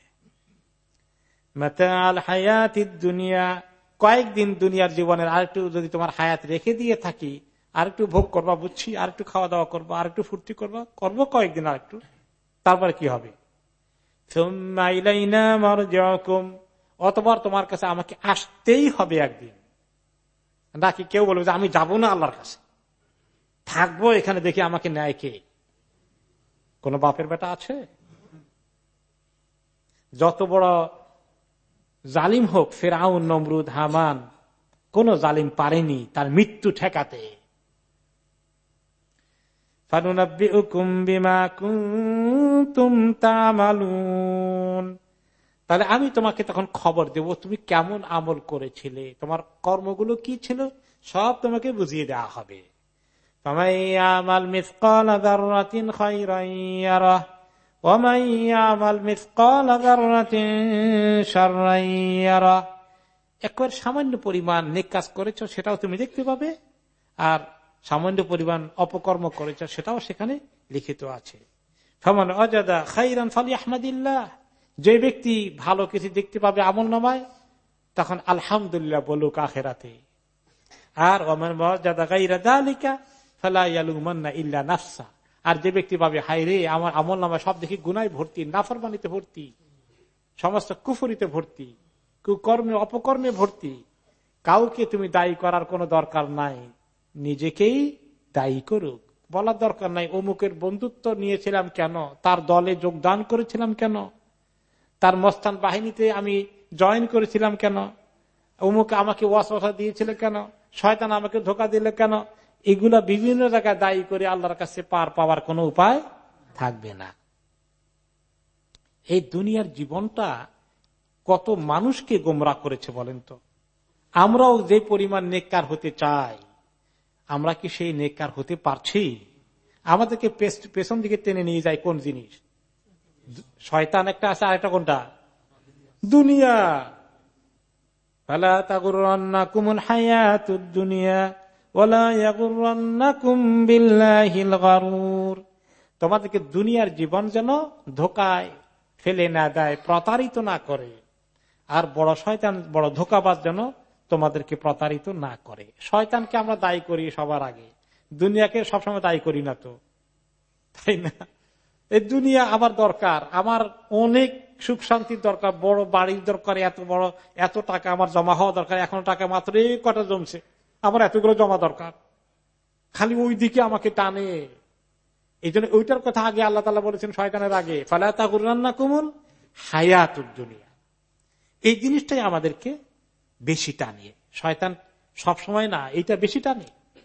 দুনিয়া। কয়েকদিন দুনিয়ার জীবনের আরেকটু যদি তোমার হায়াত রেখে দিয়ে থাকি আর একটু ভোগ করবা, বুঝছি আর একটু খাওয়া দাওয়া করবা আর একটু ফুর্তি করবা, করব কয়েকদিন আর একটু তারপরে কি হবে? অতবার তোমার কাছে আমাকে আসতেই হবে একদিন। নাকি কেউ বলবে যে, আমি যাব না আল্লাহর কাছে। থাকব এখানে দেখি আমাকে নেয় কে? কোন বাপের বেটা আছে? যত বড় জালিম হোক, ফেরাউন, নমরুদ, হামান, কোন জালিম পারেনি তার মৃত্যু ঠেকাতে। তাহলে আমি তোমাকে তখন খবর দেব, তুমি কেমন আমল করেছিলে, তোমার কর্মগুলো কি ছিল, সব তোমাকে বুঝিয়ে দেওয়া হবে। একবার সামান্য পরিমাণ নেক কাজ করেছ, সেটাও তুমি দেখতে পাবে। আর সামান্য পরিমাণ অপকর্ম করেছ, সেটাও সেখানে লিখিত আছে। যে ব্যক্তি ভালো কিছু দেখতে পাবে আমল নামায়, তখন আলহামদুলিল্লাহ বলুক আখেরাতে। আর ওমের মর্যাদা গাইরা দালিকা ফেলাইয়ালুমান্না ইল্লা নাফসা। আর যে ব্যক্তি পাবে হাই রে, আমার আমল নামা সব দেখি গুনায় ভর্তি, নাফরমানিতে ভর্তি, সমস্ত কুফুরিতে ভর্তি, কুকর্মে, অপকর্মে ভর্তি। কাউকে তুমি দায়ী করার কোনো দরকার নাই। নিজেকেই দায়ী করুক। বলার দরকার নাই, অমুকের বন্ধুত্ব নিয়েছিলাম কেন? তার দলে যোগদান করেছিলাম কেন? তার মস্তান বাহিনীতে আমি জয়েন করেছিলাম কেন? অমুক আমাকে ওয়াসা দিয়েছিল কেন? শয়তান আমাকে ধোকা দিল কেন? এগুলা বিভিন্ন জায়গায় দায়ী করে আল্লাহর কাছে পার পাওয়ার কোনো উপায় থাকবে না। এই দুনিয়ার জীবনটা কত মানুষকে গোমরা করেছে বলেন তো? আমরাও যে পরিমাণ নেককার হতে চাই আমরা কি সেই নেককার হতে পারছি? আমাদেরকে পেছন দিকে টেনে নিয়ে যায় কোন জিনিস? শয়তান একটা আছে আর একটা কোনটা? দুনিয়া। তোমাদেরকে দুনিয়ার জীবন যেন ধোকায়, ফেলে না দেয়, প্রতারিত না করে। আর বড় শয়তান, বড় ধোকাবাজ যেন তোমাদেরকে প্রতারিত না করে। শয়তানকে আমরা দায়ী করি সবার আগে। দুনিয়াকে সবসময় দায়ী করি না তো। তাই না? এই দুনিয়া আমার দরকার। আমার অনেক সুখ শান্তির দরকার। বড় বাড়ির দরকার, এত বড়, এত টাকা আমার জমা হওয়া দরকার। এখন টাকা মাত্র এই কটা জমছে। আমার এতগুলো জমা দরকার। খালি ওই দিকে আমাকে টানে। এই জন্য ওইটার কথা আগে আল্লাহ তালা বলেছেন শয়তানের আগে। ফালাতা না কুমুল হায়াত দুনিয়া। এই জিনিসটাই আমাদেরকে বেশি টানে। শয়তান সবসময় না, এইটা বেশি টানে।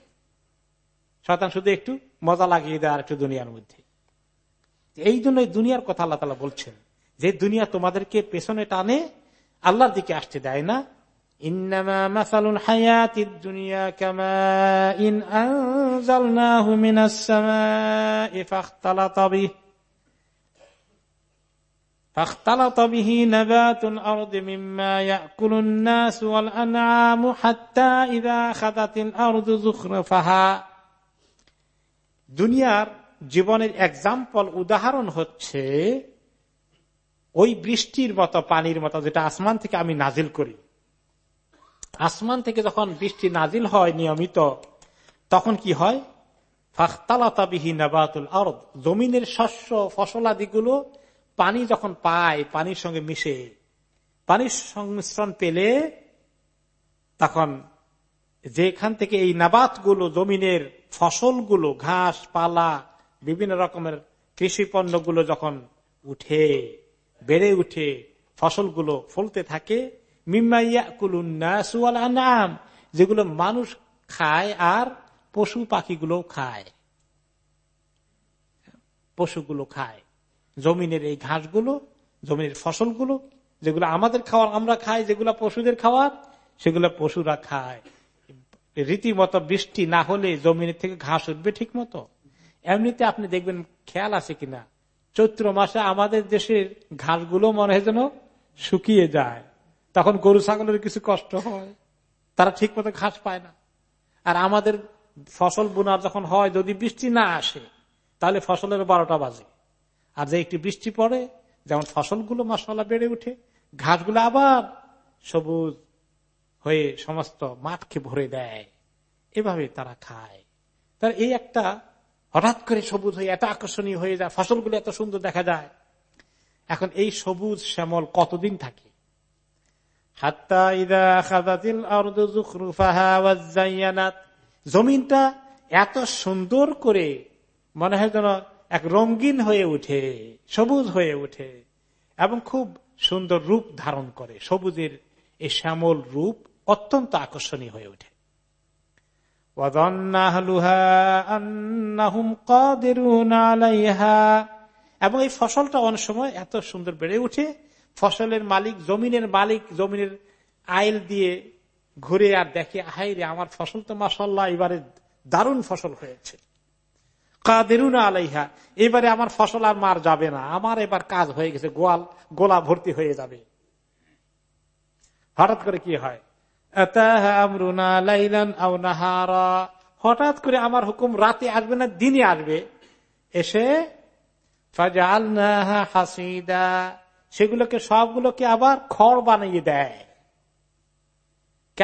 শয়তান শুধু একটু মজা লাগিয়ে দেয় আর একটু দুনিয়ার মধ্যে। এই জন্য দুনিয়ার কথা আল্লাহ তালা বলছেন যে, দুনিয়া তোমাদেরকে পেছনে টানে, আল্লাহর দিকে আসতে দেয় না। ইন্নামা فاختلط به فاختلط به نبات الأرض مما يأكل الناس والأنعام حتى إذا أخذت الأرض زخرفها দুনিয়ার জীবনের এক্সাম্পল উদাহরণ হচ্ছে ওই বৃষ্টির মতো পানির মতো যেটা আসমান থেকে আমি নাজিল করি আসমান থেকে যখন বৃষ্টি নাজিল হয় নিয়মিত তখন কি হয় ফাখতালাতাবিহী নাবাতুল আরদ জমিনের শস্য ফসলাদিগুলো পানি যখন পায়, পানির সঙ্গে মিশে, পানির সংমিশ্রণ পেলে তখন যেখান থেকে এই নাবাতগুলো, জমিনের ফসলগুলো, ঘাস, পালা, বিভিন্ন রকমের কৃষি পণ্যগুলো যখন উঠে, বেড়ে উঠে, ফসলগুলো ফলতে থাকে মিম্মাইয়াকুলুন্নাম যেগুলো মানুষ খায় আর পশু পাখিগুলো খায়। পশুগুলো খায়। জমিনের এই ঘাসগুলো, জমিনের ফসলগুলো, যেগুলো আমাদের খাওয়ার, আমরা খাই, যেগুলো পশুদের খাওয়ার, সেগুলো পশুরা খায়। রীতিমতো বৃষ্টি না হলে জমিনের থেকে ঘাস উঠবে ঠিক মতো এমনিতে আপনি দেখবেন খেয়াল আছে কিনা? চৈত্র মাসে আমাদের দেশের ঘাসগুলো মনে হয় যেন শুকিয়ে যায়। তখন গরু, ছাগলের কিছু কষ্ট হয়। তারা ঠিক মতো ঘাস পায় না। আর আমাদের ফসল বোনার যখন হয়, যদি বৃষ্টি না আসে, তাহলে ফসলের বারোটা বাজে। আর যে একটি বৃষ্টি পড়ে, যেমন ফসলগুলো মশলা বেড়ে উঠে, ঘাসগুলো আবার সবুজ হয়ে সমস্ত মাঠকে ভরে দেয়। এভাবে তারা খায়। তার এই একটা হঠাৎ করে সবুজ হয়ে, এত আকর্ষণীয় হয়ে যায়, ফসলগুলো এত সুন্দর দেখা যায়। এখন এই সবুজ শ্যামল কতদিন থাকে? জমিনটা এত সুন্দর করে, মনে হয় যেন এক রঙিন হয়ে উঠে, সবুজ হয়ে উঠে এবং খুব সুন্দর রূপ ধারণ করে। সবুজের এই শ্যামল রূপ অত্যন্ত আকর্ষণীয় হয়ে ওঠে। এবং এই ফসলটা অনেক সময় এত সুন্দর বেড়ে উঠে, ফসলের মালিক, জমিনের মালিক, জমিনের আইল দিয়ে ঘুরে আর দেখে হাই রে আমার ফসল তো মাসাল্লাহ এবারে দারুণ ফসল হয়েছে। কাদেরুনা আলাইহা। এবারে আমার ফসল আর মার যাবে না। আমার এবার কাজ হয়ে গেছে, গোয়াল, গোলা ভর্তি হয়ে যাবে। হঠাৎ করে কি হয়? হঠাৎ করে আমার হুকুম রাতে আসবে না, দিনে আসবে। এসে হাসিদা। সেগুলোকে, সবগুলোকে আবার খড় বানিয়ে দেয়।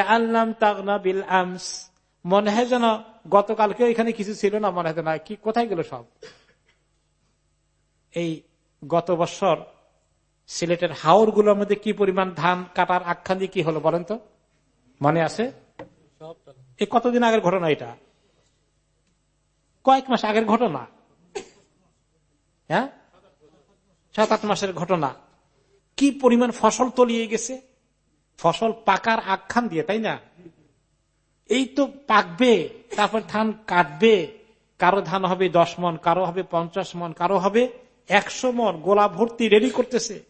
আল্লাম তাগনা বিল আমস। মনে হয় যেন গতকালকে এখানে কিছু ছিল না মনে হয় না, কি, কোথায় গেল সব? এই গত বছর সিলেটের হাওরগুলোর মধ্যে কি পরিমাণ ধান কাটার আখ্যান দিয়ে কি হলো বলেন তো? মনে আছে? এই কতদিন আগের ঘটনা এটা? কয়েক মাস আগের ঘটনা। হ্যাঁ? সাত আট মাসের ঘটনা। কি পরিমাণ ফসল তলিয়ে গেছে? ফসল পাকার আখ্যান দিয়ে, তাই না? এই তো পাকবে, তারপর ধান কাটবে, কারও ধান হবে দশ মন, কারও হবে পঞ্চাশ মন, কারও হবে একশো মন, গোলা ভর্তি রেডি করতেছে।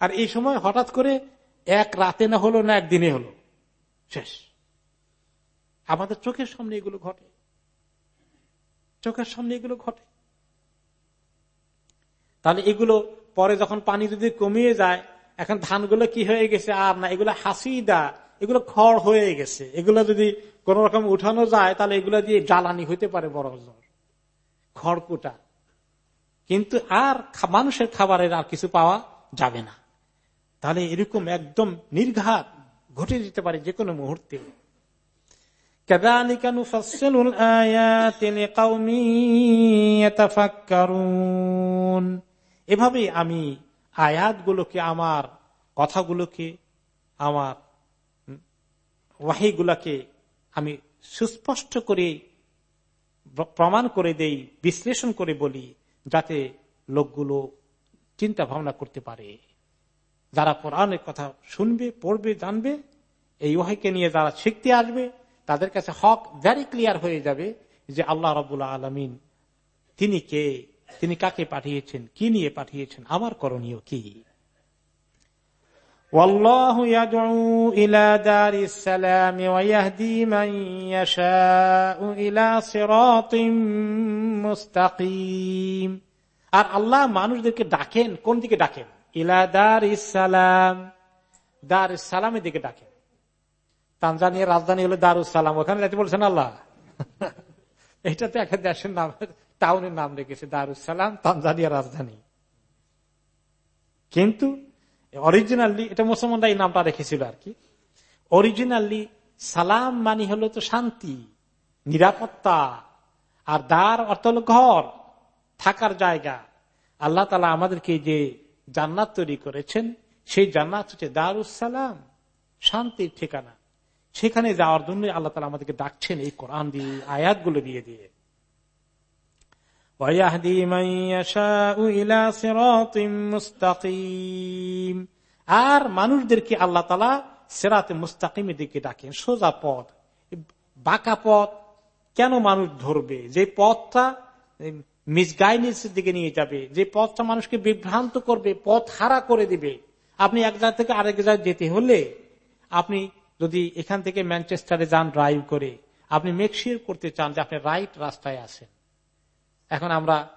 আর এই সময় হঠাৎ করে এক রাতে না হলো না একদিনে হলো। শেষ। আমাদের চোখের সামনে এগুলো ঘটে। চোখের সামনে এগুলো ঘটে। তাহলে এগুলো পরে যখন পানি যদি কমিয়ে যায়, এখন ধানগুলো কি হয়ে গেছে? আর না, এগুলো হাসিদা। এগুলো খড় হয়ে গেছে। এগুলো যদি কোন রকম উঠানো যায়, তাহলে এগুলো দিয়ে জ্বালানি হইতে পারে বড় খড়কুটা। কিন্তু আর মানুষের খাবারের আর কিছু পাওয়া যাবে না। তাহলে এরকম একদম নির্ঘাত ঘটে যেতে পারে যে কোনো মুহূর্তে এভাবে আমি আয়াতগুলোকে, আমার কথাগুলোকে, আমার ওয়াহিগুলাকে আমি সুস্পষ্ট করে প্রমাণ করে দেই, বিশ্লেষণ করে বলি, যাতে লোকগুলো চিন্তা ভাবনা করতে পারে। যারা কোরআনের কথা শুনবে, পড়বে, জানবে, এই ওহাইকে নিয়ে যারা শিখতে আসবে, তাদের কাছে হক ভেরি ক্লিয়ার হয়ে যাবে যে আল্লাহ রবুল্লাহ আলমিন তিনি কে, তিনি কাকে পাঠিয়েছেন, কি নিয়ে পাঠিয়েছেন, আমার করণীয় কি? والله يدعو إلى دار السلام ويهدي من يشاء إلى صراط مستقيم আর আল্লাহ মানুষদেরকে ডাকেন কোন দিকে ডাকেন ইলা দার ইসালাম দার ইসালামের দিকে ডাকেন তানজানিয়ার রাজধানী হলো দারুসালাম ওখানে যাতে বলছেন আল্লাহ এটা তো একটা দেশের নাম টাউনের নাম রেখেছে দারুসালাম তানজানিয়ার রাজধানী কিন্তু অরিজিনালি এটা মুসলমানরা এই নামটা রেখেছিল আর কি। অরিজিনালি সালাম মানি হলো তো শান্তি, নিরাপত্তা, আর দ্বার অর্থ হল ঘর, থাকার জায়গা। আল্লাহ তালা আমাদেরকে যে জান্নাত তৈরি করেছেন, সেই জান্নাত হচ্ছে দারুসালাম শান্তির ঠিকানা। সেখানে যাওয়ার জন্য আল্লাহ তালা আমাদেরকে ডাকছেন এই কোরআন দিয়ে, আয়াতগুলো দিয়ে দিয়ে। আর মানুষদেরকে আল্লাহ তালা সেরাতে মুস্তাকিমের দিকে ডাকেন, সোজা পথ, বাঁকা পথ। কেন মানুষ ধরবে? যে পথটা মিসগাইডেন্সের দিকে নিয়ে যাবে, যে পথটা মানুষকে বিভ্রান্ত করবে, পথ হারা করে দিবে। আপনি এক জায়গা থেকে আরেক জায়গায় যেতে হলে আপনি যদি এখান থেকে ম্যানচেস্টারে যান, ড্রাইভ করে, আপনি মেকশিওর করতে চান যে আপনি রাইট রাস্তায় আছেন। এখন আমরা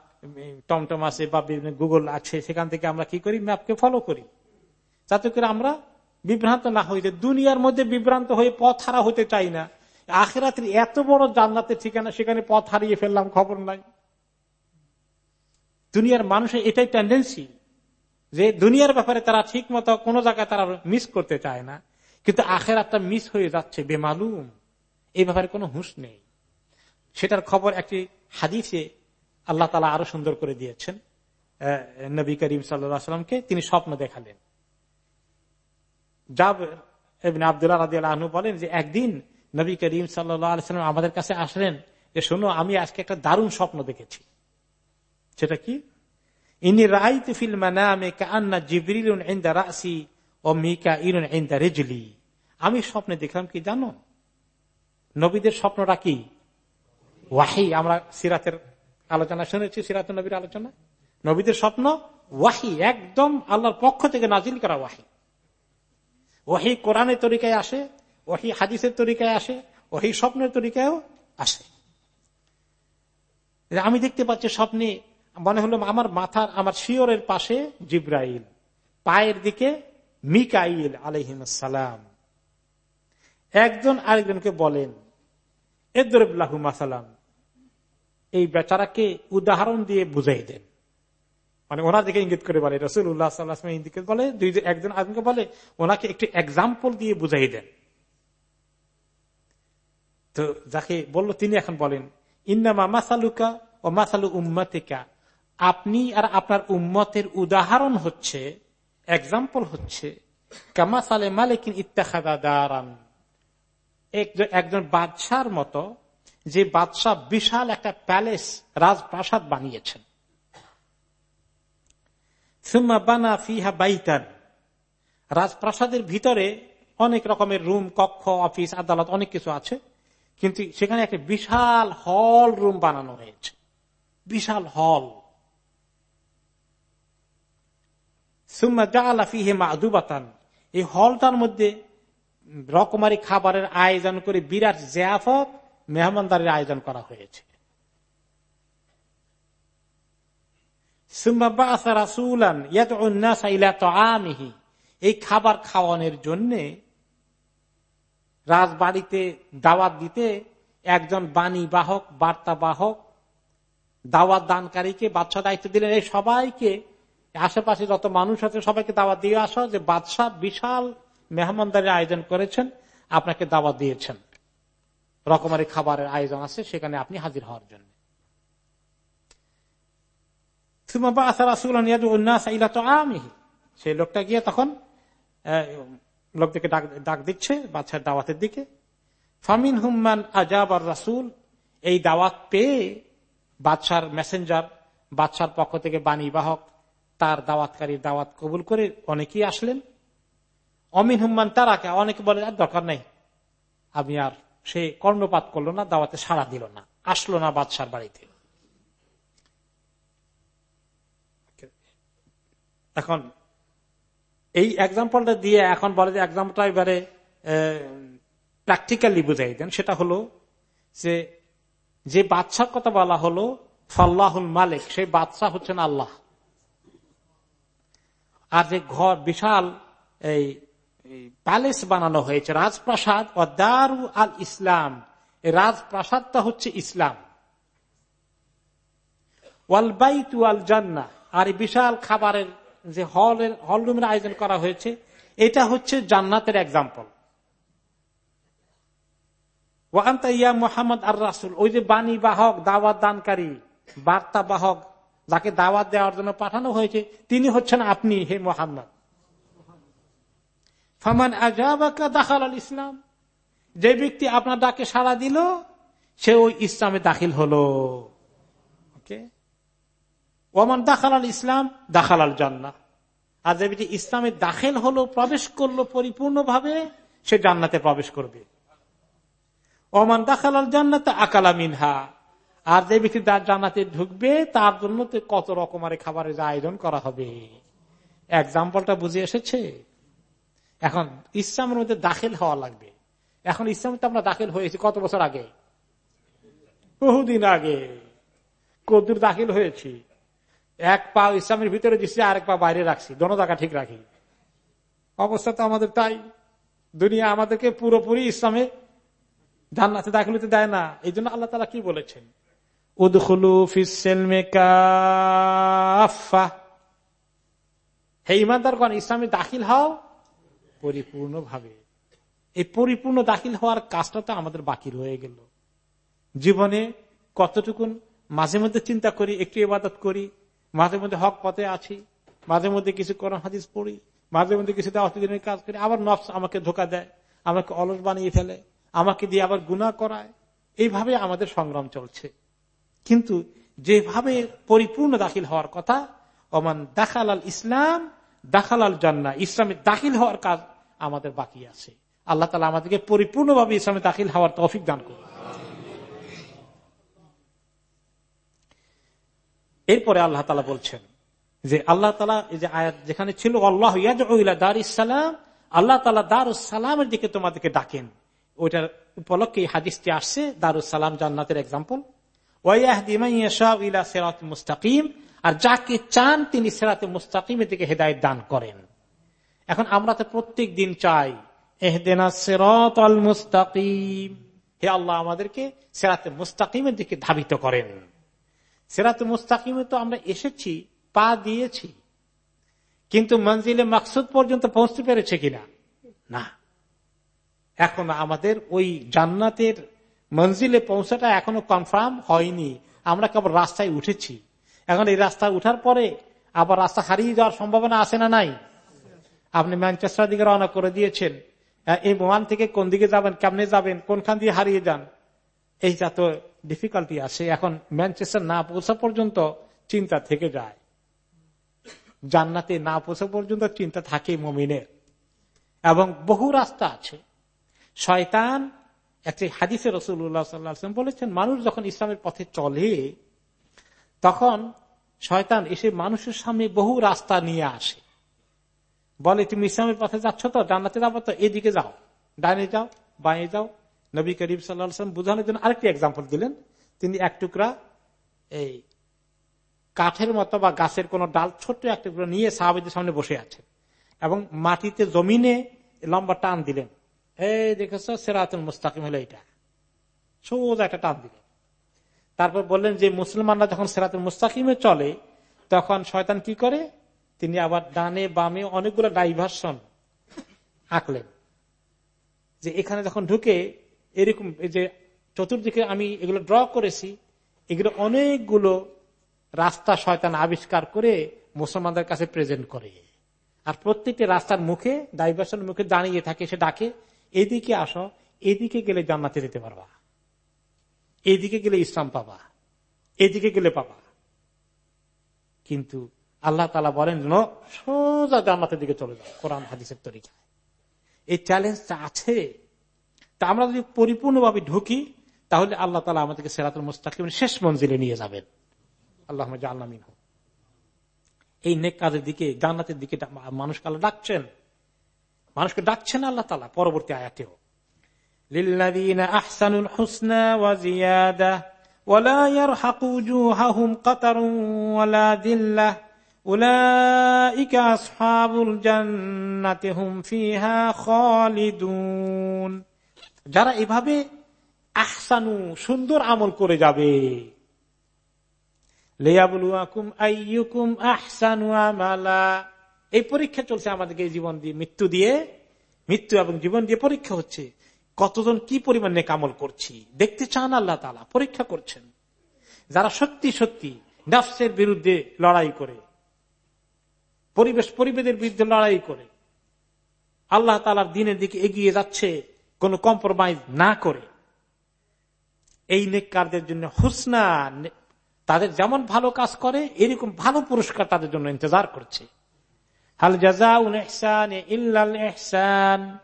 টমটম আছে বা বিভিন্ন গুগল আছে, সেখান থেকে আমরা কি করি? ম্যাপকে ফলো করি। যাতে করে আমরা বিভ্রান্ত না হইতে দুনিয়ার মধ্যে বিভ্রান্ত হয়ে পথ হারা হতে চাই না। আখেরাতের এত বড় জান্নাতের ঠিকানা, সেখানে পথ হারিয়ে ফেললাম, খবর নাই। দুনিয়ার মানুষের এটাই টেন্ডেন্সি যে দুনিয়ার ব্যাপারে তারা ঠিক মতো কোন জায়গায় তারা মিস করতে চায় না। কিন্তু আখের আখেরাতটা মিস হয়ে যাচ্ছে, বেমালুম। এই ব্যাপারে কোনো হুঁশ নেই। সেটার খবর একটি হাদিসে আল্লাহ তালা আরও সুন্দর করে দিয়েছেন। নবী করিম সাল্লামকে তিনি স্বপ্ন দেখালেন। বলেন যে, একদিন নবী করিম সাল্লাম আমাদের কাছে আসলেন যে, শোনো, আমি আজকে একটা দারুণ স্বপ্ন দেখেছি। সেটা কি? ইনি আমি স্বপ্নে দেখলাম কি জানো? নবীদের স্বপ্নটা কি? ওয়াহি, আমরা সিরাতের আলোচনা শুনেছি সিরাত নবীর আলোচনা। নবীদের স্বপ্ন, ওয়াহি, একদম আল্লাহর পক্ষ থেকে নাজিল করা ওয়াহি। ওহি কোরআনের তরিকায় আসে ওহি হাদিসের তরিকায় আসে ওহি স্বপ্নের তরিকায়ও আসে। আমি দেখতে পাচ্ছি স্বপ্নে, মনে হলো আমার মাথার, আমার শিওরের পাশে জিব্রাইল, পায়ের দিকে মিকাইল আলহিম সালাম একজন আরেকজনকে বলেন এদরবুল্লাহ মাসালাম এই বেচারাকে উদাহরণ দিয়ে বুঝাই দেন। মানে ওনার দিকে ইঙ্গিত করে বলে রসুল উল্লাহ সাল্লাহ ইঙ্গিত বলে, দুই একজন আদমকে বলে, ওনাকে একটু এক্সাম্পল দিয়ে বুঝাই দেন। তো যাকে বলল, তিনি এখন বলেন, ইন্নামা মাসালুকা ও মাসালু উম্মাতিকা। আপনি আর আপনার উম্মতের উদাহরণ হচ্ছে এক্সাম্পল হচ্ছে, কামাসালে মালিকিন ইত্তাখাদা দারান। একজন বাদশার মতো যে বাদশাহ বিশাল একটা প্যালেস রাজপ্রাসাদ বানিয়েছেন। সুম্মা ফিহা বাইতান। রাজপ্রাসাদের ভিতরে অনেক রকমের রুম, কক্ষ, অফিস, আদালত অনেক কিছু আছে, কিন্তু সেখানে একটা বিশাল হল রুম বানানো হয়েছে। বিশাল হল। এই হলটার মধ্যে রকমারি খাবারের আয়োজন করে বিরাট জিয়াফত মেহমানদারের আয়োজন করা হয়েছে। এই খাবার খাওয়ানোর জন্য রাজবাড়িতে দাওয়াত দিতে একজন বাণী বাহক, বার্তা বাহক, দাওয়াত দানকারীকে বাদশাহ দায়িত্ব দিলেন। এই সবাইকে, আশেপাশে যত মানুষ আছে, সবাইকে দাওয়াত দিয়ে আসো যে বাদশাহ বিশাল মেহমানদারের আয়োজন করেছেন, আপনাকে দাওয়াত দিয়েছেন। রকমারি খাবারের আয়োজন আছে, সেখানে আপনি হাজির হওয়ার জন্য। সেই লোকটা গিয়ে তখন লোকদেরকে ডাক দিচ্ছে বাচ্চার দাওয়াতের দিকে। ফামিন হুম্মান আজাব আর রাসুল, এই দাওয়াত পেয়ে বাদশার মেসেঞ্জার, বাদশার পক্ষ থেকে বাণী বাহক, তার দাওয়াতকারীর দাওয়াত কবুল করে অনেকেই আসলেন। অমিন হুম্মান তারাকে, অনেকে বলে, আর দরকার নেই। আমি আর সে কর্ণপাত করল না, দাওয়াতে সাড়া দিল না। আসলো না বাদশার বাড়িতে। এখন, এই এক্সাম্পলটা দিয়ে এখন বলে যে এক্সাম্পলটা এবারে প্র্যাকটিক্যালি বুঝাই দেন। সেটা হলো যে যে বাদশার কথা বলা হলো, ফাল্লাহুল মালিক, সেই বাদশাহ হচ্ছেন আল্লাহ। আর যে ঘর, বিশাল এই প্যালেস বানানো হয়েছে, রাজপ্রাসাদ ও দারু আল ইসলাম। রাজপ্রাসাদটা হচ্ছে ইসলাম। ওয়াল বাইতু আল জান্না আর বিশাল খাবারের যে হলের, হল রুমের আয়োজন করা হয়েছে, এটা হচ্ছে জান্নাতের এক্সাম্পল মোহাম্মদ আর রাসুল, ওই যে বাণী বাহক, দাওয়াত দানকারী, বার্তা বাহক, যাকে দাওয়াত দেওয়ার জন্য পাঠানো হয়েছে, তিনি হচ্ছেন আপনি, হে মোহাম্মদ। ফামান আজাবাকা দাখাল আল ইসলাম। যে ব্যক্তি আপনার ডাকে সাড়া দিল, সে ওই ইসলামে দাখিল হলো। ওকে? ওমান দাখাল আল ইসলাম, দাখাল আল জান্না আর যে ব্যক্তি ইসলামে দাখিল হলো, প্রবেশ করল পরিপূর্ণভাবে, সে জান্নাতে প্রবেশ করবে। ওমান দাখাল আল জান্নাত আকালা মিনহা। আর যে ব্যক্তি তার জান্নাতে ঢুকবে, তার জন্য কত রকমের খাবারের আয়োজন করা হবে। এক্সাম্পলটা বুঝে এসেছে? এখন ইসলামের মধ্যে দাখিল হওয়া লাগবে। এখন ইসলাম তো আমরা দাখিল হয়েছি কত বছর আগে? বহুদিন আগে। কদ্দুর দাখিল হয়েছি। এক পা ইসলামের ভিতরে দিচ্ছি আরেক পা বাইরে রাখছি। দোনো জায়গা ঠিক রাখি। অবস্থা তো আমাদের তাই। দুনিয়া আমাদেরকে পুরোপুরি ইসলামে জান্নাতে দাখিল হতে দেয় না। এই জন্য আল্লাহ তালা কি বলেছেন? কাফা হে ইমানদারগণ ইসলামে দাখিল হও। পরিপূর্ণভাবে। এই পরিপূর্ণ দাখিল হওয়ার কাজটা তো আমাদের বাকি রয়ে গেল। জীবনে কতটুকুন মাঝে মধ্যে চিন্তা করি, একটু ইবাদত করি, মাঝে মধ্যে হক পথে আছি, মাঝে মধ্যে কিছু করোনা হাদিস পড়ি, মাঝে মধ্যে কিছু দিনের কাজ করি, আবার নফস আমাকে ধোকা দেয়, আমাকে অলস বানিয়ে ফেলে, আমাকে দিয়ে আবার গুণা করায়। এইভাবে আমাদের সংগ্রাম চলছে। কিন্তু যেভাবে পরিপূর্ণ দাখিল হওয়ার কথা অমান দাখাল আল ইসলাম দাখাল আল জান্না ইসলামে দাখিল হওয়ার কাজ আমাদের বাকি আছে। আল্লাহ তালা আমাদেরকে পরিপূর্ণভাবে ইসলামে দাখিল হওয়ার তৌফিক দান করুন। এরপরে আল্লাহ তালা বলছেন যে আল্লাহ তালা যে আয়াত যেখানে ছিল, আল্লাহ দার ইসালাম আল্লাহ তালা দারুসালামের দিকে তোমাদেরকে ডাকেন। ওইটার উপলক্ষে হাদিসটি আসছে দারুসালাম জান্নাতের এক্সাম্পল মুস্তাকিম আর যাকে চান তিনি সেরাতে মুস্তাকিমের দিকে হেদায়ত দান করেন। এখন আমরা তো প্রত্যেক দিন চাই, এহদেনা সেরত আল মুস্তাকিম। হে আল্লাহ আমাদেরকে সেরাতে মুস্তাকিমের দিকে ধাবিত করেন। সেরাতে মুস্তাকিমে তো আমরা এসেছি, পা দিয়েছি, কিন্তু মঞ্জিলে মাকসুদ পর্যন্ত পৌঁছতে পেরেছে কিনা? না। এখন আমাদের ওই জান্নাতের মঞ্জিলে পৌঁছাটা এখনও কনফার্ম হয়নি। আমরা কেবল রাস্তায় উঠেছি। এখন এই রাস্তা উঠার পরে আবার রাস্তা হারিয়ে যাওয়ার সম্ভাবনা আছে না নাই? আপনি ম্যানচেস্টার দিকে রওনা করে দিয়েছেন। এই ওয়ান থেকে কোন দিকে যাবেন, কেমনে যাবেন, কোনখান দিয়ে হারিয়ে যান এইটা তো ডিফিকাল্টি আছে। এখন ম্যানচেস্টার না পৌঁছা পর্যন্ত চিন্তা থেকে যায়। জান্নাতে না পৌঁছা পর্যন্ত চিন্তা থাকে মমিনের। এবং বহু রাস্তা আছে। শয়তান, একটি হাদিসে রসুল্লাহ সাল্লাম বলেছেন, মানুষ যখন ইসলামের পথে চলে তখন শয়তান এসে মানুষের সামনে বহু রাস্তা নিয়ে আসে। বলে, তুমি ইসলামের পথে যাচ্ছ তো, জান্নাতে যাব তো, এদিকে যাও। ডাইনে যাও, বাঁয়ে যাও। নবী করিম সাল্লাম বুঝানোর জন্য আরেকটি এক্সাম্পল দিলেন। তিনি এক টুকরা এই কাঠের মতো বা গাছের কোন ডাল, ছোট্ট এক টুকরা নিয়ে সাহাবিদের সামনে বসে আছেন এবং মাটিতে জমিনে লম্বা টান দিলেন। এই দেখেছ, সেরাতুল মুস্তাকিম হলো এটা। সোজা একটা টান দিলেন। তারপর বললেন যে মুসলমানরা যখন সেরাতুল মুস্তাকিমে চলে, তখন শয়তান কি করে? তিনি আবার ডানে বামে অনেকগুলো ডাইভার্সন আঁকলেন। যে এখানে যখন ঢুকে, এরকম যে চতুর্দিকে আমি এগুলো ড্র করেছি, এগুলো অনেকগুলো রাস্তা শয়তান আবিষ্কার করে মুসলমানদের কাছে প্রেজেন্ট করে। আর প্রত্যেকটি রাস্তার মুখে ডাইভার্সন মুখে দাঁড়িয়ে থাকে, সে ডাকে, এদিকে আসো, এদিকে গেলে জান্নাতে যেতে পারবা। এদিকে গেলে ইসলাম পাবা, এদিকে গেলে পাবা। কিন্তু আল্লাহ তালা বলেন সোজা জান্নাতের দিকে চলে যাও, কোরআন, হাদিসের তরিকায়। এই চ্যালেঞ্জটা আছে। তা আমরা যদি পরিপূর্ণভাবে ঢুকি, তাহলে আল্লাহ তালা আমাদেরকে সেরাতুল মুস্তাকিম শেষ মঞ্জিলে নিয়ে যাবেন। আল্লাহ জান্নামিন এই নেক কাজের দিকে, জান্নাতের দিকে মানুষকে আল্লাহ ডাকছেন। মানুষকে ডাকছেন আল্লাহ তালা পরবর্তী আয়াতেও। আহসানুল হুসনা ওয়া জিয়াদা ওয়ালা ইয়ারহাকু উজুহাহুম কাতারুন ওয়ালা দিল্লাহ উলাইকা আসহাবুল জান্নাতি হুম ফিহা খালিদুন যারা এভাবে আহসানু সুন্দর আমল করে যাবে। এই পরীক্ষা চলছে আমাদেরকে জীবন দিয়ে, মৃত্যু দিয়ে, মৃত্যু এবং জীবন দিয়ে পরীক্ষা হচ্ছে। কতজন কি পরিমাণ কামল করছি? দেখতে চান আল্লাহ তালা পরীক্ষা করছেন। যারা সত্যি সত্যি নফসের বিরুদ্ধে লড়াই করে, পরিবেশ পরিবেদের বিরুদ্ধে লড়াই করে, আল্লাহ তালার দিনের দিকে এগিয়ে যাচ্ছে, কোন কম্প্রোমাইজ না করে, এই নেককারদের জন্য হুসনা, তাদের যেমন ভালো কাজ করে, এরকম ভালো পুরস্কার তাদের জন্য ইন্তজার করছে। হাল জাজাউন ইহসান।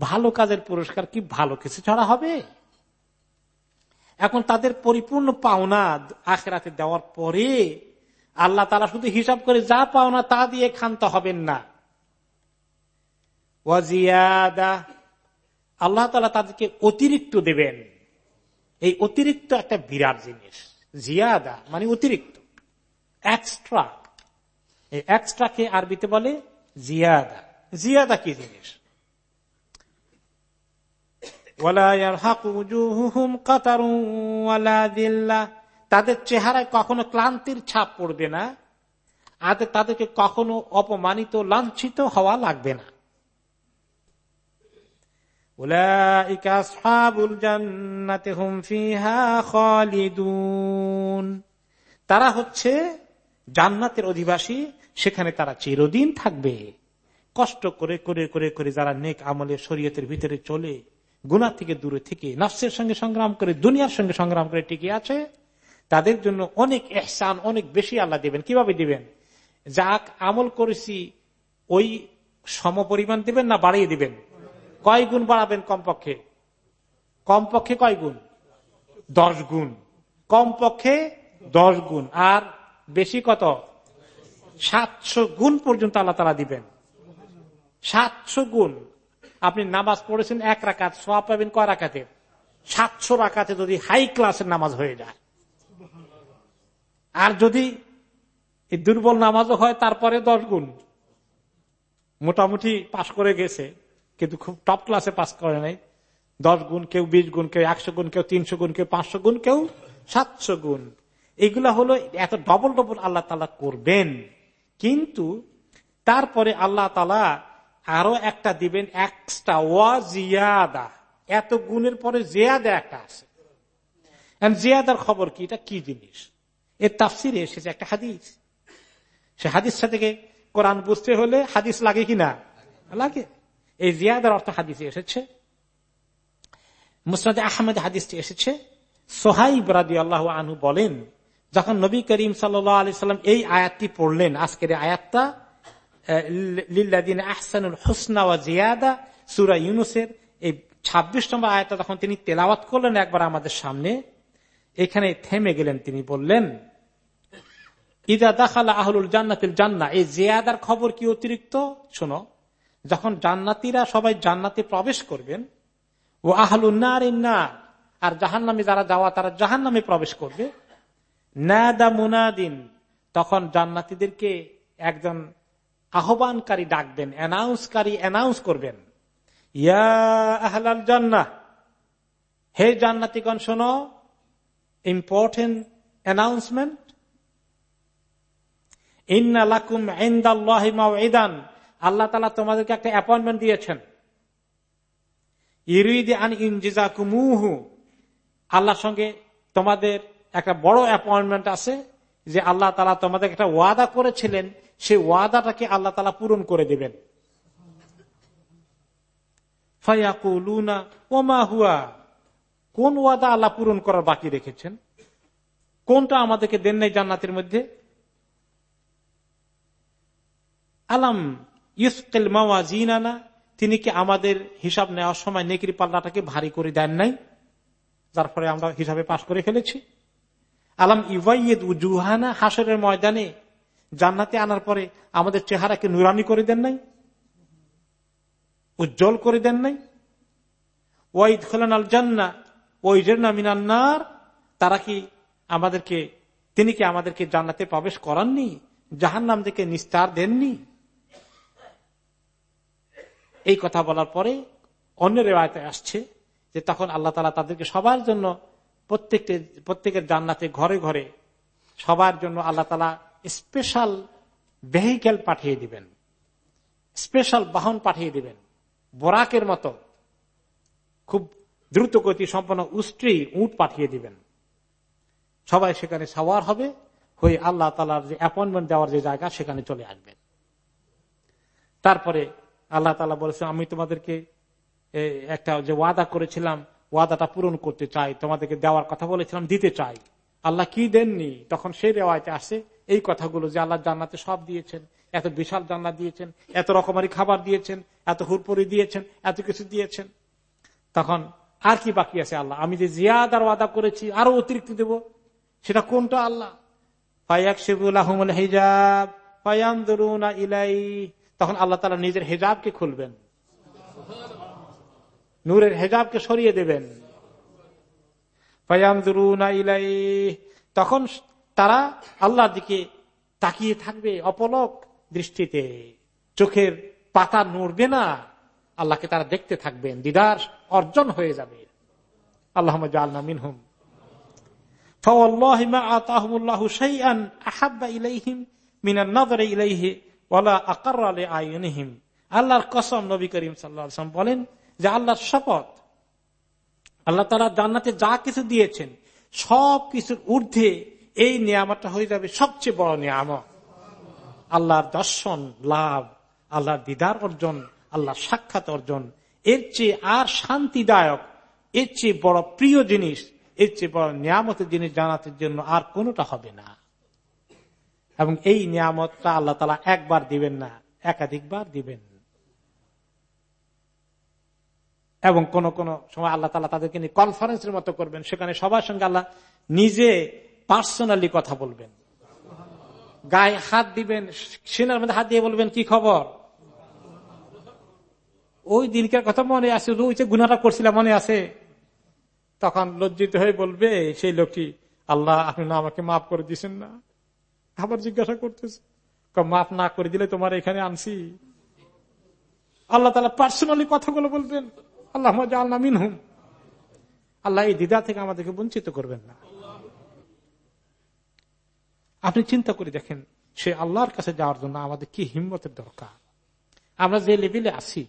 ভালো কাজের পুরস্কার কি ভালো কিছু ছাড়া হবে? এখন তাদের পরিপূর্ণ পাওনা আখেরাতে দেওয়ার পরে আল্লাহ তারা শুধু হিসাব করে যা পাওনা তা দিয়ে ক্ষান্ত হবেন না। আল্লাহ তালা তাদেরকে অতিরিক্ত দেবেন। এই অতিরিক্ত একটা বিরাট জিনিস। জিয়াদা মানে অতিরিক্ত। এক্সট্রা এই এক্সট্রাকে আরবিতে বলে জিয়াদা। জিয়াদা কি জিনিস? তাদের চেহারায় কখনো ক্লান্তির ছাপ পড়বে না। আর তাদেরকে কখনো অপমানিত, লাঞ্ছিত হওয়া লাগবে না। তারা হচ্ছে জান্নাতের অধিবাসী, সেখানে তারা চিরদিন থাকবে। কষ্ট করে করে করে করে যারা নেক আমলে শরীয়তের ভিতরে চলে গুণা থেকে দূরে থেকে নফসের সঙ্গে সংগ্রাম করে, দুনিয়ার সঙ্গে সংগ্রাম করে টিকে আছে। তাদের জন্য অনেক এহসান, অনেক বেশি আল্লাহ দিবেন। কীভাবে দিবেন? যাক, আমল করেছি, ওই সম পরিমাণ দিবেন না বাড়িয়ে দিবেন? কয় গুণ বাড়াবেন কমপক্ষে? কমপক্ষে কয় গুণ? দশ গুণ। কমপক্ষে দশ গুণ। আর বেশি কত? সাতশো গুণ পর্যন্ত আল্লাহ তারা দিবেন। সাতশো গুণ। আপনি নামাজ পড়েছেন এক রাকাত সোয়া পাবেন কয় রাকাতের সাতশো রাকাতে যদি হাই ক্লাসের নামাজ হয়ে যায়। আর যদি দুর্বল নামাজও হয়, তারপরে দশ গুণ। মোটামুটি পাশ করে গেছে, কিন্তু খুব টপ ক্লাসে পাস করে নাই। দশ গুণ কেউ বিশ গুণ, কেউ একশো গুণ, কেউ তিনশো গুণ, কেউ পাঁচশো গুণ, কেউ সাতশো গুণ। এগুলা হলো এত ডবল ডবল আল্লাহ তালা করবেন। কিন্তু তারপরে আল্লাহ তালা আরও একটা দিবেন, এক্সট্রা ওয়া জিয়াদা এত গুণের পরে জিয়াদা একটা আছে। জিয়াদার খবর কি? এটা কি জিনিস? এর তাফসিরে এসেছে একটা হাদিস। সে হাদিসটা থেকে কোরআন বুঝতে হলে হাদিস লাগে কিনা লাগে। এই জিয়াদার অর্থ হাদিসে এসেছে। মুসনাদ আহমেদ হাদিসটি এসেছে। সোহাইব রাজি আল্লাহ আনহু বলেন, যখন নবী করিম সাল্লাম এই আয়াতটি পড়লেন, আজকের আয়াতটা লিল্লাদিন আহসানুল হোসনা ওয়া জিয়াদা সুরা ইউনুসের এই ছাব্বিশ নম্বর আয়াতটা তখন তিনি তেলাওয়াত করলেন একবার আমাদের সামনে। এখানে থেমে গেলেন তিনি বললেন, ইদা দাখালা আহলুল জান্নাতিল জান্না এই জিয়াদার খবর কি অতিরিক্ত? শোনো, যখন জান্নাতিরা সবাই জান্নাতে প্রবেশ করবেন ও আহলুন্নার ইন্নার আর জাহান নামে যারা যাওয়া, তারা জাহান নামে প্রবেশ করবে। নাদা মুনাদিন তখন জান্নাতিদেরকে একজন আহ্বানকারী ডাকবেন অ্যানাউন্সকারী অ্যানাউন্স করবেন। ইয়া আহলাল জান্না হে জান্নাতিগণ, শোনো ইম্পর্টেন্ট অ্যানাউন্সমেন্ট ইন্নালাকুম ইন্দাল্লাহিমাউদান আল্লাহ তালা তোমাদেরকে একটা অ্যাপয়েন্টমেন্ট দিয়েছেন। ইরিদ আন ইনজিজাকুমুহু, আল্লাহর সঙ্গে তোমাদের একটা বড় অ্যাপয়েন্টমেন্ট আছে, যে আল্লাহ তালা তোমাদের একটা ওয়াদা করেছিলেন সেই ওয়াদাটাকে আল্লাহ তালা পূরণ করে দেবেন। ওমা হুয়া। কোন ওয়াদা আল্লাহ পূরণ করার বাকি রেখেছেন? কোনটা আমাদেরকে দেন নাই জান্নাতের মধ্যে? আলাম ইউসকেল মাওয়াজিনানা, তিনি কি আমাদের হিসাব নেওয়ার সময় নেকির পাল্লাটাকে ভারী করে দেন নাই? যার ফলে আমরা হিসাবে পাশ করে ফেলেছি। আলাম ইভাইয়েদ উজুহানা হাসরের ময়দানে জান্নাতে আনার পরে আমাদের চেহারাকে নুরানি করে দেন নাই? উজ্জ্বল করে দেন নাই? ওয়াইদ খোলান আল জান্না ওইজের মিনান্নার তারা কি আমাদেরকে, তিনি কি আমাদেরকে জান্নাতে প্রবেশ করাননি? জাহান নাম থেকে নিস্তার দেননি? এই কথা বলার পরে অন্য রেওয়ায়তে আসছে যে তখন আল্লাহ তালা তাদেরকে সবার জন্য প্রত্যেকের প্রত্যেকের জান্নাতে ঘরে ঘরে সবার জন্য আল্লাহ তালা স্পেশাল ভেহিকেল পাঠিয়ে দিবেন। স্পেশাল বাহন পাঠিয়ে দিবেন। বোরাকের মতো খুব দ্রুত গতি সম্পন্ন উষ্ট্রি উট পাঠিয়ে দিবেন। সবাই সেখানে সাওয়ার হবে, হয়ে আল্লাহ তালার যে অ্যাপয়েন্টমেন্ট দেওয়ার যে জায়গা, সেখানে চলে আসবেন। তারপরে আল্লাহ তালা বলেছে, আমি তোমাদেরকে একটা যে ওয়াদা করেছিলাম, ওয়াদাটা পূরণ করতে চাই। তোমাদেরকে দেওয়ার কথা বলেছিলাম, দিতে চাই। আল্লাহ কি দেননি? তখন সেই রেওয়ায়তে আসে এই কথাগুলো যে আল্লাহ জান্নাতে সব দিয়েছেন, এত বিশাল জান্নাত দিয়েছেন, এত রকমারি খাবার দিয়েছেন, এত হুরপুরি দিয়েছেন, এত কিছু দিয়েছেন। তখন আর কি বাকি আছে আল্লাহ? আমি যে জিয়াদার ওয়াদা করেছি, আরও অতিরিক্ত দেব। সেটা কোনটা আল্লাহ? হিজাব ইলাই তখন আল্লাহ তালা নিজের হেজাবকে খুলবেন। নূরের হেজাবকে সরিয়ে দেবেন। ইলাই তখন তারা আল্লাহর দিকে তাকিয়ে থাকবে, অপলক দৃষ্টিতে। চোখের পাতা নড়বে না। আল্লাহকে তারা দেখতে থাকবেন, দিদার অর্জন হয়ে যাবে। আল্লাহ আল্লাহর কসম নবী করিম সাল্লাম বলেন যে আল্লাহর শপথ, আল্লাহ তারা জান্নাতে যা কিছু দিয়েছেন সব কিছুর ঊর্ধ্বে এই নিয়ামতটা হয়ে যাবে সবচেয়ে বড় নিয়ামত। আল্লাহর দর্শন, লাভ, আল্লাহর দিদার অর্জন, আল্লাহর সাক্ষাৎ অর্জন। এর চেয়ে আর শান্তিদায়ক, এর চেয়ে বড় প্রিয় জিনিস, এর চেয়ে বড় নিয়ামতের জিনিস জানাতে জন্য আর কোনটা হবে না। এবং এই নিয়ামতটা আল্লাহ তালা একবার দিবেন না, একাধিকবার দিবেন। এবং কোন কোন সময় আল্লাহ তালা তাদেরকে নিয়ে কনফারেন্সের মতো করবেন। সেখানে সবার সঙ্গে আল্লাহ নিজে পার্সোনালি কথা বলবেন। গায়ে হাত দিবেন, সেনার মধ্যে হাত দিয়ে বলবেন, কি খবর? ওই দিনকার কথা মনে আছে, ওই যে গুনাটা করছিলাম মনে আছে। তখন লজ্জিত হয়ে বলবে, সেই লোকটি, আল্লাহ, আপনি না আমাকে মাফ করে দিচ্ছেন না। আবার জিজ্ঞাসা করতেছে মাফ না করে দিলে তোমার এখানে আনছি। আল্লাহ তালা পার্সোনালি কথাগুলো বলবেন আল্লাহ আল্লাহ আল্লাহ এই দিদা থেকে আমাদেরকে বঞ্চিত করবেন না। আপনি চিন্তা করে দেখেন, সে আল্লাহর কাছে যাওয়ার জন্য আমাদের কি হিম্মতের দরকার? আমরা যে লেভেলে আছি,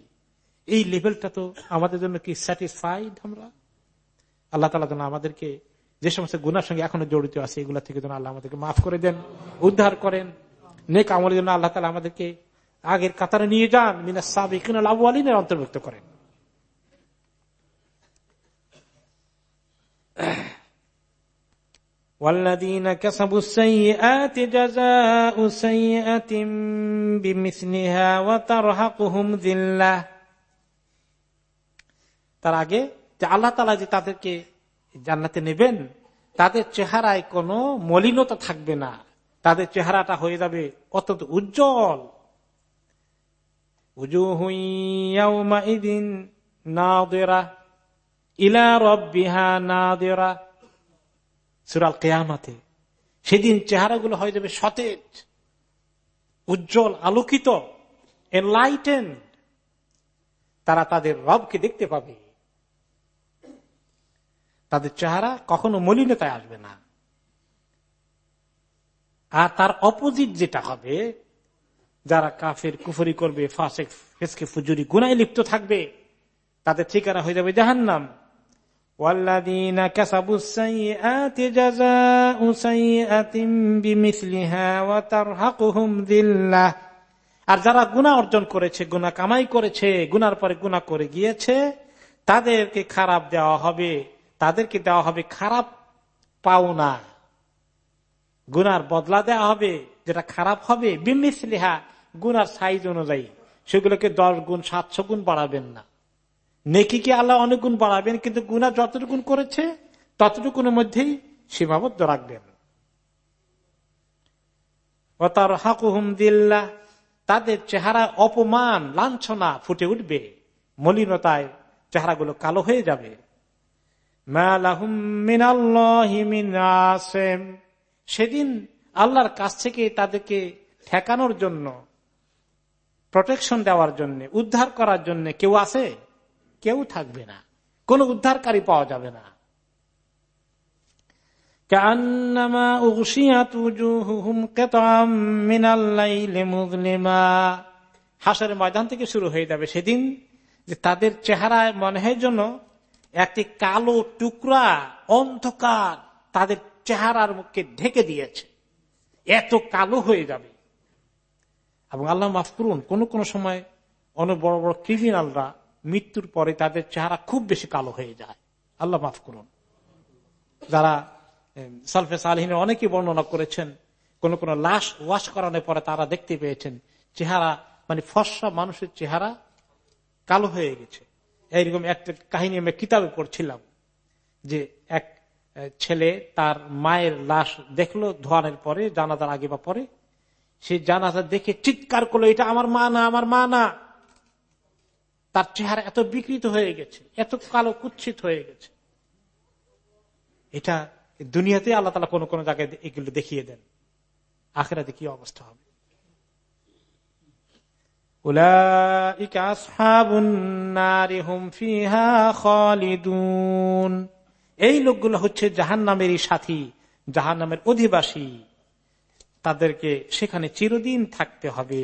এই লেভেলটা তো আমাদের জন্য কি স্যাটিসফাইড আমরা? আল্লাহ তালা যেন আমাদেরকে যে সমস্ত গুণার সঙ্গে এখনও জড়িত আছে, এগুলা থেকে যেন আল্লাহ আমাদেরকে মাফ করে দেন, উদ্ধার করেন। নেক আমলের জন্য আল্লাহ তালা আমাদেরকে আগের কাতারে নিয়ে যান মিনা সাবিকিন আবু আলিনের অন্তর্ভুক্ত করেন। والذين كسبوا السيئات جزاء سيئة بمثلها وترهقهم ذلة তার আগে যে আল্লাহ তালা যে তাদেরকে জান্নাতে নেবেন তাদের চেহারায় কোনো মলিনতা থাকবে না তাদের চেহারাটা হয়ে যাবে অত্যন্ত উজ্জ্বল ইলা রব্বিহা না দেরা সুরাল কেয়ামাতে। সেদিন চেহারাগুলো হয়ে যাবে সতেজ, উজ্জ্বল, আলোকিত এনলাইটেন তারা তাদের রবকে দেখতে পাবে। তাদের চেহারা কখনো মলিনতায় আসবে না। আর তার অপোজিট যেটা হবে, যারা কাফের কুফরি করবে ফাঁসে ফেসকে, ফুজুরি, গুনায় লিপ্ত থাকবে, তাদের ঠিকানা হয়ে যাবে জাহান্নাম। والذين كسبوا السيئات جزاء سيئة بمثلها وترهقهم ذلة আর যারা গুণা অর্জন করেছে গুণা কামাই করেছে গুনার পরে গুণা করে গিয়েছে তাদেরকে খারাপ দেওয়া হবে তাদেরকে দেওয়া হবে খারাপ পাওনা গুনার বদলা দেওয়া হবে যেটা খারাপ হবে বিমিসলিহা গুনার সাইজ অনুযায়ী সেগুলোকে দশ গুণ সাতশো গুণ বাড়াবেন না নেকিকে আল্লাহ অনেক গুণ বাড়াবেন, কিন্তু গুণা যতটুকু করেছে ততটুকুনের মধ্যেই সীমাবদ্ধ রাখবেন। তার হাকুহুম দিল্লা, তাদের চেহারা অপমান, লাঞ্ছনা ফুটে উঠবে। মলিনতায় চেহারাগুলো কালো হয়ে যাবে। সেদিন আল্লাহর কাছ থেকে তাদেরকে ঠেকানোর জন্য প্রোটেকশন দেওয়ার জন্য, উদ্ধার করার জন্য কেউ আছে? কেউ থাকবে না। কোন উদ্ধারকারী পাওয়া যাবে না। হাসের ময়দান থেকে শুরু হয়ে যাবে সেদিন যে তাদের চেহারায় মনে হয় জন্য একটি কালো টুকরা অন্ধকার তাদের চেহারার মুখকে ঢেকে দিয়েছে। এত কালো হয়ে যাবে। এবং আল্লাহ মাফ করুন, কোন কোন সময় অনেক বড় বড় ক্রিমিনালরা মৃত্যুর পরে তাদের চেহারা খুব বেশি কালো হয়ে যায়। আল্লাহ মাফ করুন। যারা সালফে সালহিনের অনেকে বর্ণনা করেছেন, কোন কোন লাশ ওয়াশ করানোর পরে তারা দেখতে পেয়েছেন, চেহারা মানে ফর্সা মানুষের চেহারা কালো হয়ে গেছে। এইরকম একটা কাহিনী আমি কিতাবে পড়ছিলাম যে এক ছেলে তার মায়ের লাশ দেখল ধোয়ানোর পরে, জানাজার আগে বা পরে। সে জানাজা দেখে চিৎকার করল, এটা আমার মা না, আমার মা না। তার চেহারা এত বিকৃত হয়ে গেছে, এত কালো কুচ্ছিত হয়ে গেছে। এটা দুনিয়াতে আল্লাহ তালা কোন কোন জায়গায় এগুলো দেখিয়ে দেন। আখেরাতে কি অবস্থা হবে? এই লোকগুলো হচ্ছে জাহান নামেরই সাথী জাহান নামের অধিবাসী। তাদেরকে সেখানে চিরদিন থাকতে হবে।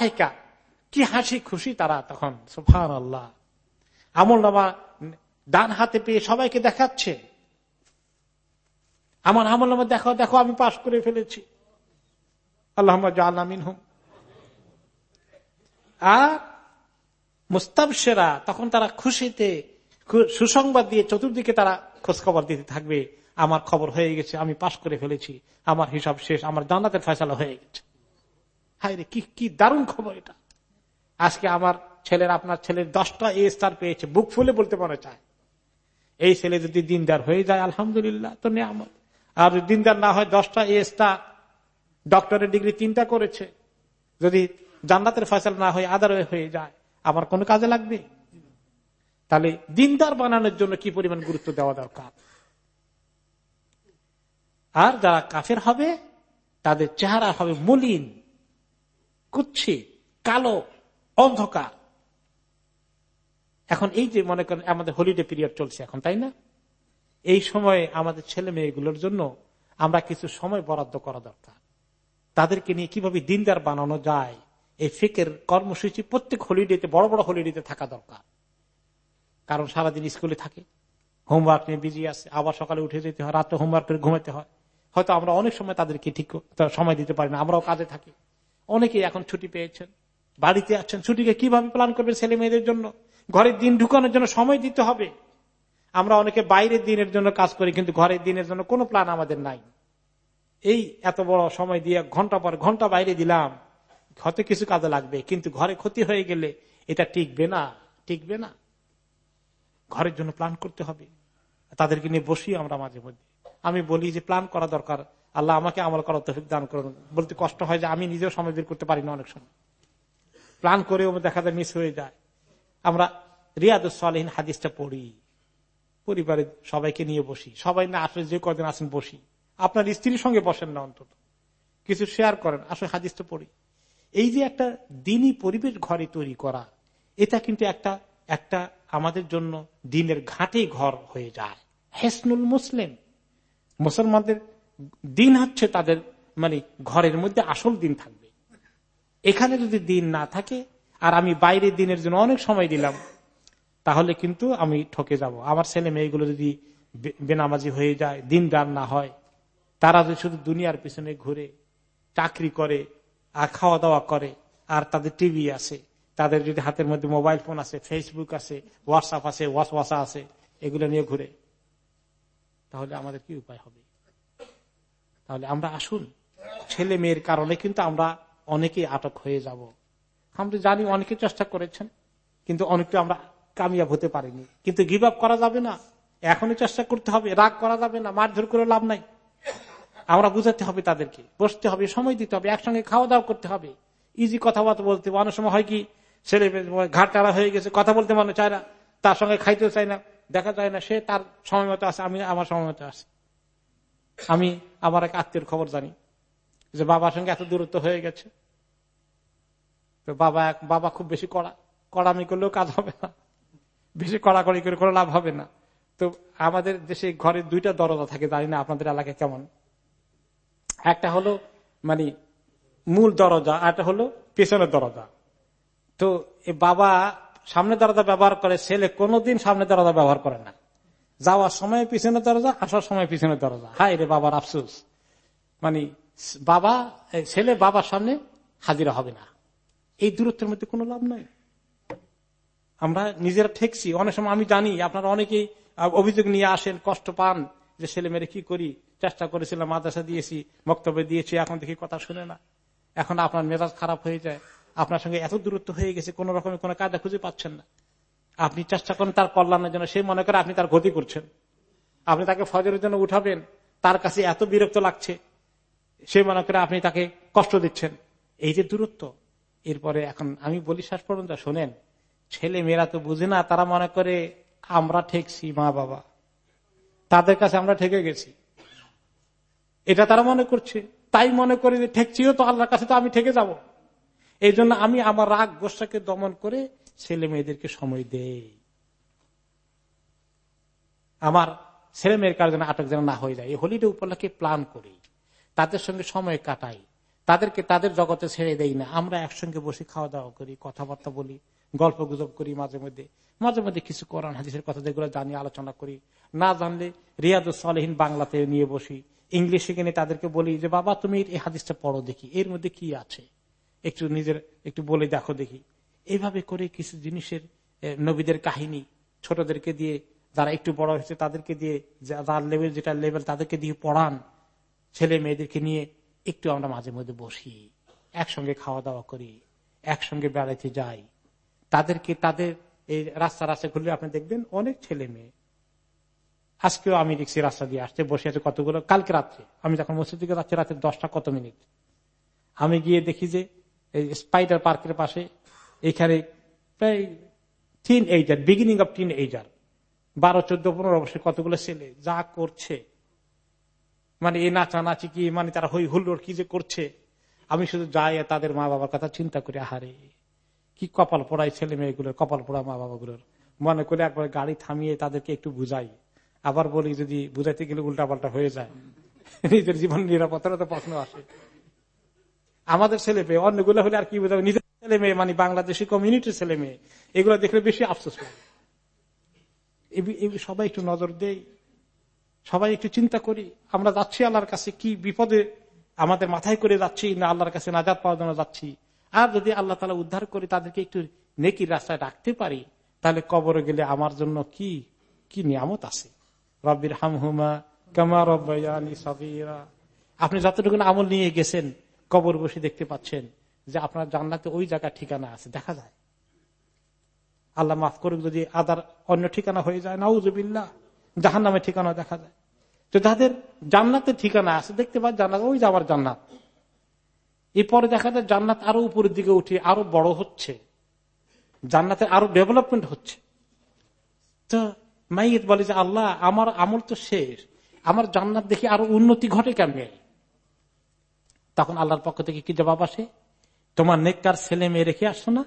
হেকা কি হাসি খুশি তারা তখন সুফান আল্লাহ আমল নামা ডান হাতে পেয়ে সবাইকে দেখাচ্ছে। আমার আমল নামা দেখো দেখো আমি পাশ করে ফেলেছি। আল্লাহ হুম আর মুস্তাবসেরা তখন তারা খুশিতে সুসংবাদ দিয়ে চতুর্দিকে তারা খোঁজখবর দিতে থাকবে। আমার খবর হয়ে গেছে, আমি পাশ করে ফেলেছি। আমার হিসাব শেষ, আমার জান্নাতের ফেসলা হয়ে গেছে। হাই রে কি কি দারুণ খবর এটা। আজকে আমার ছেলের, আপনার ছেলের দশটা এ স্টার পেয়েছে, বুক ফুলে বলতে মনে চায়। এই ছেলে যদি দিনদার হয়ে যায়, আলহামদুলিল্লাহ, তো নিয়ামত। আর দিনদার না হয়, দশটা এসটা ডক্টরের ডিগ্রি তিনটা করেছে। যদি জান্নাতের ফসল না হয়ে আদার হয়ে যায়, আমার কোনো কাজে লাগবে? তাহলে দিনদার বানানোর জন্য কি পরিমাণ গুরুত্ব দেওয়া দরকার? আর যারা কাফের হবে, তাদের চেহারা হবে মলিন। কুচ্ছি, কালো, অন্ধকার। এখন এই যে মনে করেন আমাদের হলিডে পিরিয়ড চলছে এখন, তাই না? এই সময়ে আমাদের ছেলে মেয়েগুলোর জন্য আমরা কিছু সময় বরাদ্দ করা দরকার। তাদেরকে নিয়ে কীভাবে দিনদার বানানো যায়, এই ফিকের কর্মসূচি প্রত্যেক হলিডেতে বড় বড় হলিডেতে থাকা দরকার। কারণ সারাদিন স্কুলে থাকে। হোমওয়ার্ক নিয়ে বিজি আছে, আবার সকালে উঠে যেতে হয়, রাত্রে হোমওয়ার্ক করে ঘুমাতে হয়। হয়তো আমরা অনেক সময় তাদেরকে ঠিক সময় দিতে পারি না, আমরাও কাজে থাকি। অনেকেই এখন ছুটি পেয়েছেন। বাড়িতে আছেন। ছুটিকে কীভাবে প্ল্যান করবে ছেলে মেয়েদের জন্য? ঘরের দিন ঢুকানোর জন্য সময় দিতে হবে। আমরা অনেকে বাইরের দিনের জন্য কাজ করি, কিন্তু ঘরের দিনের জন্য কোনো প্ল্যান আমাদের নাই। এই এত বড় সময় দিয়ে ঘণ্টা পর ঘণ্টা বাইরে দিলাম, হয়তো কিছু কাজে লাগবে, কিন্তু ঘরে ক্ষতি হয়ে গেলে এটা টিকবে না টিকবে না। ঘরের জন্য প্ল্যান করতে হবে। তাদেরকে নিয়ে বসি আমরা মাঝে মধ্যে। আমি বলি যে প্ল্যান করা দরকার। আল্লাহ আমাকে আমল করার তফিক দান করুন। বলতে কষ্ট হয় যে আমি নিজেও সময় বের করতে পারি না অনেক সময়। প্ল্যান করেও দেখা যায় মিস হয়ে যায়। আমরা রিয়াদুসালহীন হাদিসটা পড়ি। পরিবারের সবাইকে নিয়ে বসি। সবাই না আসলে যে কদিন আসেন বসি। আপনার স্ত্রীর সঙ্গে বসেন না অন্তত। কিছু শেয়ার করেন। আসলে হাদিসটা পড়ি। এই যে একটা দিনই পরিবেশ ঘরে তৈরি করা, এটা কিন্তু একটা একটা আমাদের জন্য দিনের ঘাটে ঘর হয়ে যায়। হেসনুল মুসলিম। মুসলমানদের দিন হচ্ছে তাদের মানে ঘরের মধ্যে আসল দিন থাকবে। এখানে যদি দিন না থাকে, আর আমি বাইরের দিনের জন্য অনেক সময় দিলাম, তাহলে কিন্তু আমি ঠকে যাব। আমার ছেলে মেয়েগুলো যদি বেনামাজি হয়ে যায় দিন দান না হয়, তারা যদি শুধু দুনিয়ার পিছনে ঘুরে, চাকরি করে, আর খাওয়া দাওয়া করে, আর তাদের টিভি আছে, তাদের যদি হাতের মধ্যে মোবাইল ফোন আছে, ফেসবুক আছে, হোয়াটসঅ্যাপ আছে, ওয়াসওয়াসা আছে, এগুলো নিয়ে ঘুরে, তাহলে আমাদের কি উপায় হবে? তাহলে আমরা আসুন ছেলে মেয়ের কারণে কিন্তু আমরা অনেকেই আটক হয়ে যাব। আমরা জানি অনেকে চেষ্টা করেছেন, কিন্তু অনেকটা আমরা কামিয়াব হতে পারিনি। কিন্তু গিভ আপ করা যাবে না। এখনই চেষ্টা করতে হবে, রাগ করা যাবে না, মারধর করে লাভ নাই। আমরা বুঝাতে হবে তাদেরকে, বসতে হবে, সময় দিতে হবে, একসঙ্গে খাওয়া দাওয়া করতে হবে। ইজি কথাবার্তা বলতে অনেক সময় হয় কি, ছেলে ঘাট টাড়া হয়ে গেছে, কথা বলতে মনে চায় না, তার সঙ্গে খাইতেও চায় না, দেখা যায় না, সে তার সময় মতো আছে, আমি আমার সময় মতো আছে। আমি আমার এক আত্মীয় খবর জানি যে বাবার সঙ্গে এত দূরত্ব হয়ে গেছে। তো বাবা বাবা খুব বেশি কড়া কড়ামি করলেও কাজ হবে না। বেশি কড়াকড়ি করে করে লাভ হবে না। তো আমাদের দেশে ঘরে দুইটা দরজা থাকে, জানি না আপনাদের এলাকায় কেমন। একটা হলো মানে মূল দরজা, আর একটা হলো পেছনের দরজা। তো বাবা সামনে দরজা ব্যবহার করে, ছেলে কোনোদিন সামনে দরজা ব্যবহার করে না। যাওয়ার সময় পিছনের দরজা, আসার সময় পিছনের দরজা। হাই রে বাবার আফসুস। মানে বাবা ছেলে বাবার সামনে হাজিরা হবে না। এই দূরত্বের মধ্যে কোনো লাভ নাই। আমরা নিজেরা ঠেকছি। অনেক সময় আমি জানি, আপনারা অনেকেই অভিযোগ নিয়ে আসেন, কষ্ট পান যে ছেলে মেরে কি করি? চেষ্টা করেছিলাম, মাদ্রাসা দিয়েছি, বক্তব্য দিয়েছি, এখন দেখি কথা শুনে না। এখন আপনার মেজাজ খারাপ হয়ে যায়। আপনার সঙ্গে এত দূরত্ব হয়ে গেছে, কোন রকমের কোন কাজে খুঁজে পাচ্ছেন না। আপনি চেষ্টা করেন তার কল্যাণের জন্য। সে মনে করে আপনি তার ক্ষতি করছেন। আপনি তাকে ফজরের জন্য উঠাবেন। তার কাছে এত বিরক্ত লাগছে। সে মনে করে আপনি তাকে কষ্ট দিচ্ছেন। এই যে দূরত্ব। এরপরে এখন আমি বলি শেষ পর্যন্ত, শোনেন ছেলে মেয়েরা তো বুঝে না, তারা মনে করে আমরা ঠেকছি মা বাবা। তাদের কাছে আমরা ঠেকে গেছি। এটা তারা মনে করছে। তাই মনে করে যে ঠেকছিও তো, আল্লাহর কাছে তো আমি ঠেকে যাব। এই জন্য আমি আমার রাগ গোসাকে দমন করে ছেলে মেয়েদেরকে সময় দেই। আমার ছেলে মেয়ের কার আটক যেন না হয়ে যায়। এই হোলিডে উপলক্ষে প্ল্যান করি। তাদের সঙ্গে সময় কাটাই। তাদেরকে তাদের জগতে ছেড়ে দেই না। আমরা একসঙ্গে বসে খাওয়া দাওয়া করি, কথাবার্তা বলি গল্প গুজব করি মাঝে মধ্যে। মাঝে মধ্যে কিছু কোরআন, হাদিসের কথা যেগুলো জানি, আলোচনা করি। না জানলে রিয়াদ সালেহীন বাংলাতে নিয়ে বসি। ইংলিশে কিনে তাদেরকে বলি যে, বাবা, তুমি এই হাদিসটা পড়ো দেখি। এর মধ্যে কি আছে? একটু নিজের, একটু বলে দেখো দেখি। এইভাবে করে কিছু জিনিসের নবীদের কাহিনী ছোটদেরকে দিয়ে, যারা একটু বড় হয়েছে তাদেরকে দিয়ে যার লেভেল যেটা লেভেল তাদেরকে দিয়ে পড়ান, ছেলে মেয়েদেরকে নিয়ে একটু আমরা মাঝে মধ্যে বসি, একসঙ্গে খাওয়া দাওয়া করি, একসঙ্গে বেড়াইতে যাই। তাদেরকে, তাদের এই রাস্তা রাস্তা ঘুরলে আপনি দেখবেন অনেক ছেলে মেয়ে। আজকেও আমি দেখছি রাস্তা দিয়ে আসছে, বসে আছে কতগুলো, কালকে রাত্রে। আমি যখন মসজিদ দিকে যাচ্ছি, রাত্রে দশটা কত মিনিট? আমি গিয়ে দেখি যে, এই স্পাইডার পার্কের পাশে এখানে প্রায় teenager beginning of teenager বারো, চোদ্দ, পনেরো বছর কতগুলো ছেলে যা করছে। মানে এই নাচানাচি কি মানে তারা হই হুল্লোর কি যে করছে। আমি শুধু যাই তাদের মা বাবার কথা চিন্তা করি, আহারে, কি কপাল পড়াই ছেলে মেয়েগুলোর, কপাল পড়া মা বাবাগুলোর মনে করে একবার গাড়ি থামিয়ে তাদেরকে একটু বুঝাই। আবার বলি যদি বুঝাইতে গেলে উল্টা পাল্টা হয়ে যায়। নিজের জীবন নিরাপত্তার তো প্রশ্ন আসে। আমাদের ছেলে মেয়ে অন্যগুলো হলে আর কি বোঝাবে? নিজের ছেলে মেয়ে মানে বাংলাদেশি কমিউনিটির ছেলে মেয়ে এগুলো দেখলে বেশি আফসোস এ- সবাই একটু নজর দেই, সবাই একটু চিন্তা করি, আমরা যাচ্ছি আল্লাহর কাছে, কি বিপদে আমাদের মাথায় করে যাচ্ছি, না আল্লাহর কাছে নাজাদ পাওয়ার জন্য যাচ্ছি? আর যদি আল্লাহ তালা উদ্ধার করে তাদেরকে একটু নেকির রাস্তায় রাখতে পারি, তাহলে কবরে গেলে আমার জন্য কি কি নিয়ামত আছে? রব্বির হামহুমা কামা রব্বায়ানি সাবিরা আপনি যতটুকু আমল নিয়ে গেছেন, কবর বসে দেখতে পাচ্ছেন যে আপনার জান্নাতে ওই জায়গার ঠিকানা আছে, দেখা যায়। আল্লাহ মাফ করুক, যদি আদার অন্য ঠিকানা হয়ে যায় নাউজুবিল্লা জাহান নামের ঠিকানা দেখা যায়। তো যাদের জান্নাতের ঠিকানা আছে, দেখতে পান জান্নাত, ওই যাওয়ার জান্নাত। এরপরে দেখা যায় জান্নাত আরও উপরের দিকে উঠে, আরও বড় হচ্ছে। জান্নাতের আরও ডেভেলপমেন্ট হচ্ছে। তো মাইয়েত বলে যে, আল্লাহ, আমার আমল তো শেষ। আমার জান্নাত দেখি আরও উন্নতি ঘটে কেমনে? তখন আল্লাহর পক্ষ থেকে কি জবাব আসে? তোমার নেককার ছেলে মেয়ে রেখে আসছো না।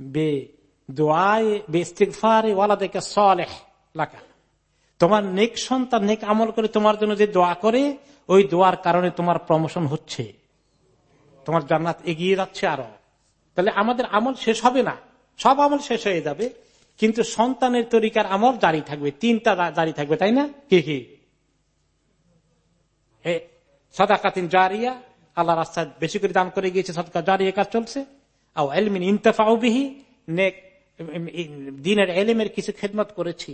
বে দোয়ায়, বে ইস্তিগফারে ওয়ালা দেখে সলেহ তোমার নেক সন্তান নেক আমল করে তোমার জন্য যে দোয়া করে, ওই দোয়ার কারণে তোমার প্রমোশন হচ্ছে। তোমার জান্নাত এগিয়ে যাচ্ছে আরও। তাহলে আমাদের আমল শেষ হবে না। সব আমল শেষ হয়ে যাবে। কিন্তু সন্তানের তরিকার আমল জারি থাকবে। তিনটা জারি থাকবে, তাই না? কি কি? সদাকাতিন জারিয়া আল্লাহ রাস্তায় বেশি করে দান করে গিয়েছে সদকা জারিয়া কাজ চলছে। আও এলমিন ইন্তফাও বিহি, নেক দিনের এলেমের কিছু খেদমত করেছি।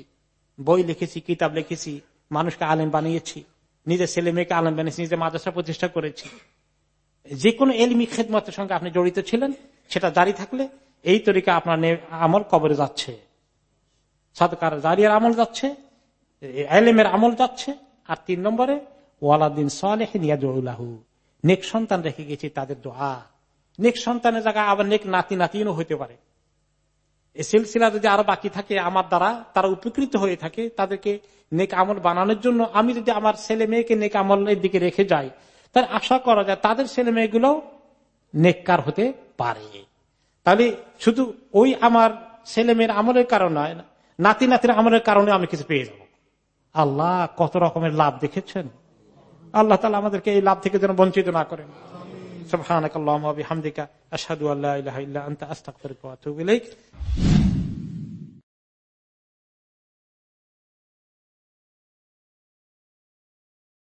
বই লিখেছি, কিতাব লিখেছি, মানুষকে আলেম বানিয়েছি। নিজের ছেলে মেয়েকে আলেম বানিয়েছি, নিজের মাদ্রাসা প্রতিষ্ঠা করেছি। যে কোনো এলমি খেদমতের সঙ্গে আপনি জড়িত ছিলেন, সেটা জারি থাকলে এই তরিকা আপনার আমল কবরে যাচ্ছে। সদকার জারিয়ার আমল যাচ্ছে এলেমের আমল যাচ্ছে। আর তিন নম্বরে, ওয়ালাদিন সালেহ নিয়াজুল্লাহু নেক সন্তান রেখে গেছি, তাদের দোয়া। নেক সন্তানের জায়গায় আবার নেক নাতি, নাতিনও হইতে পারে। এই সিলসিলা যদি আরও বাকি থাকে আমার দ্বারা, তারা উপকৃত হয়ে থাকে, তাদেরকে নেক আমল বানানোর জন্য আমি যদি আমার ছেলে মেয়েকে নেক আমলের দিকে রেখে যাই তাহলে আশা করা যায় তাদের ছেলে মেয়েগুলো নেককার হতে পারে। তাহলে শুধু ওই আমার ছেলে মেয়ের আমলের কারণ নয়, নাতি, নাতির আমলের কারণে আমি কিছু পেয়ে যাব। আল্লাহ কত রকমের লাভ দেখেছেন? আল্লাহ তালা আমাদেরকে এই লাভ থেকে যেন বঞ্চিত না করেন سبحانك اللهم وبحمدك أشهد أن لا إله إلا أنت أستغفرك وأتوب إليك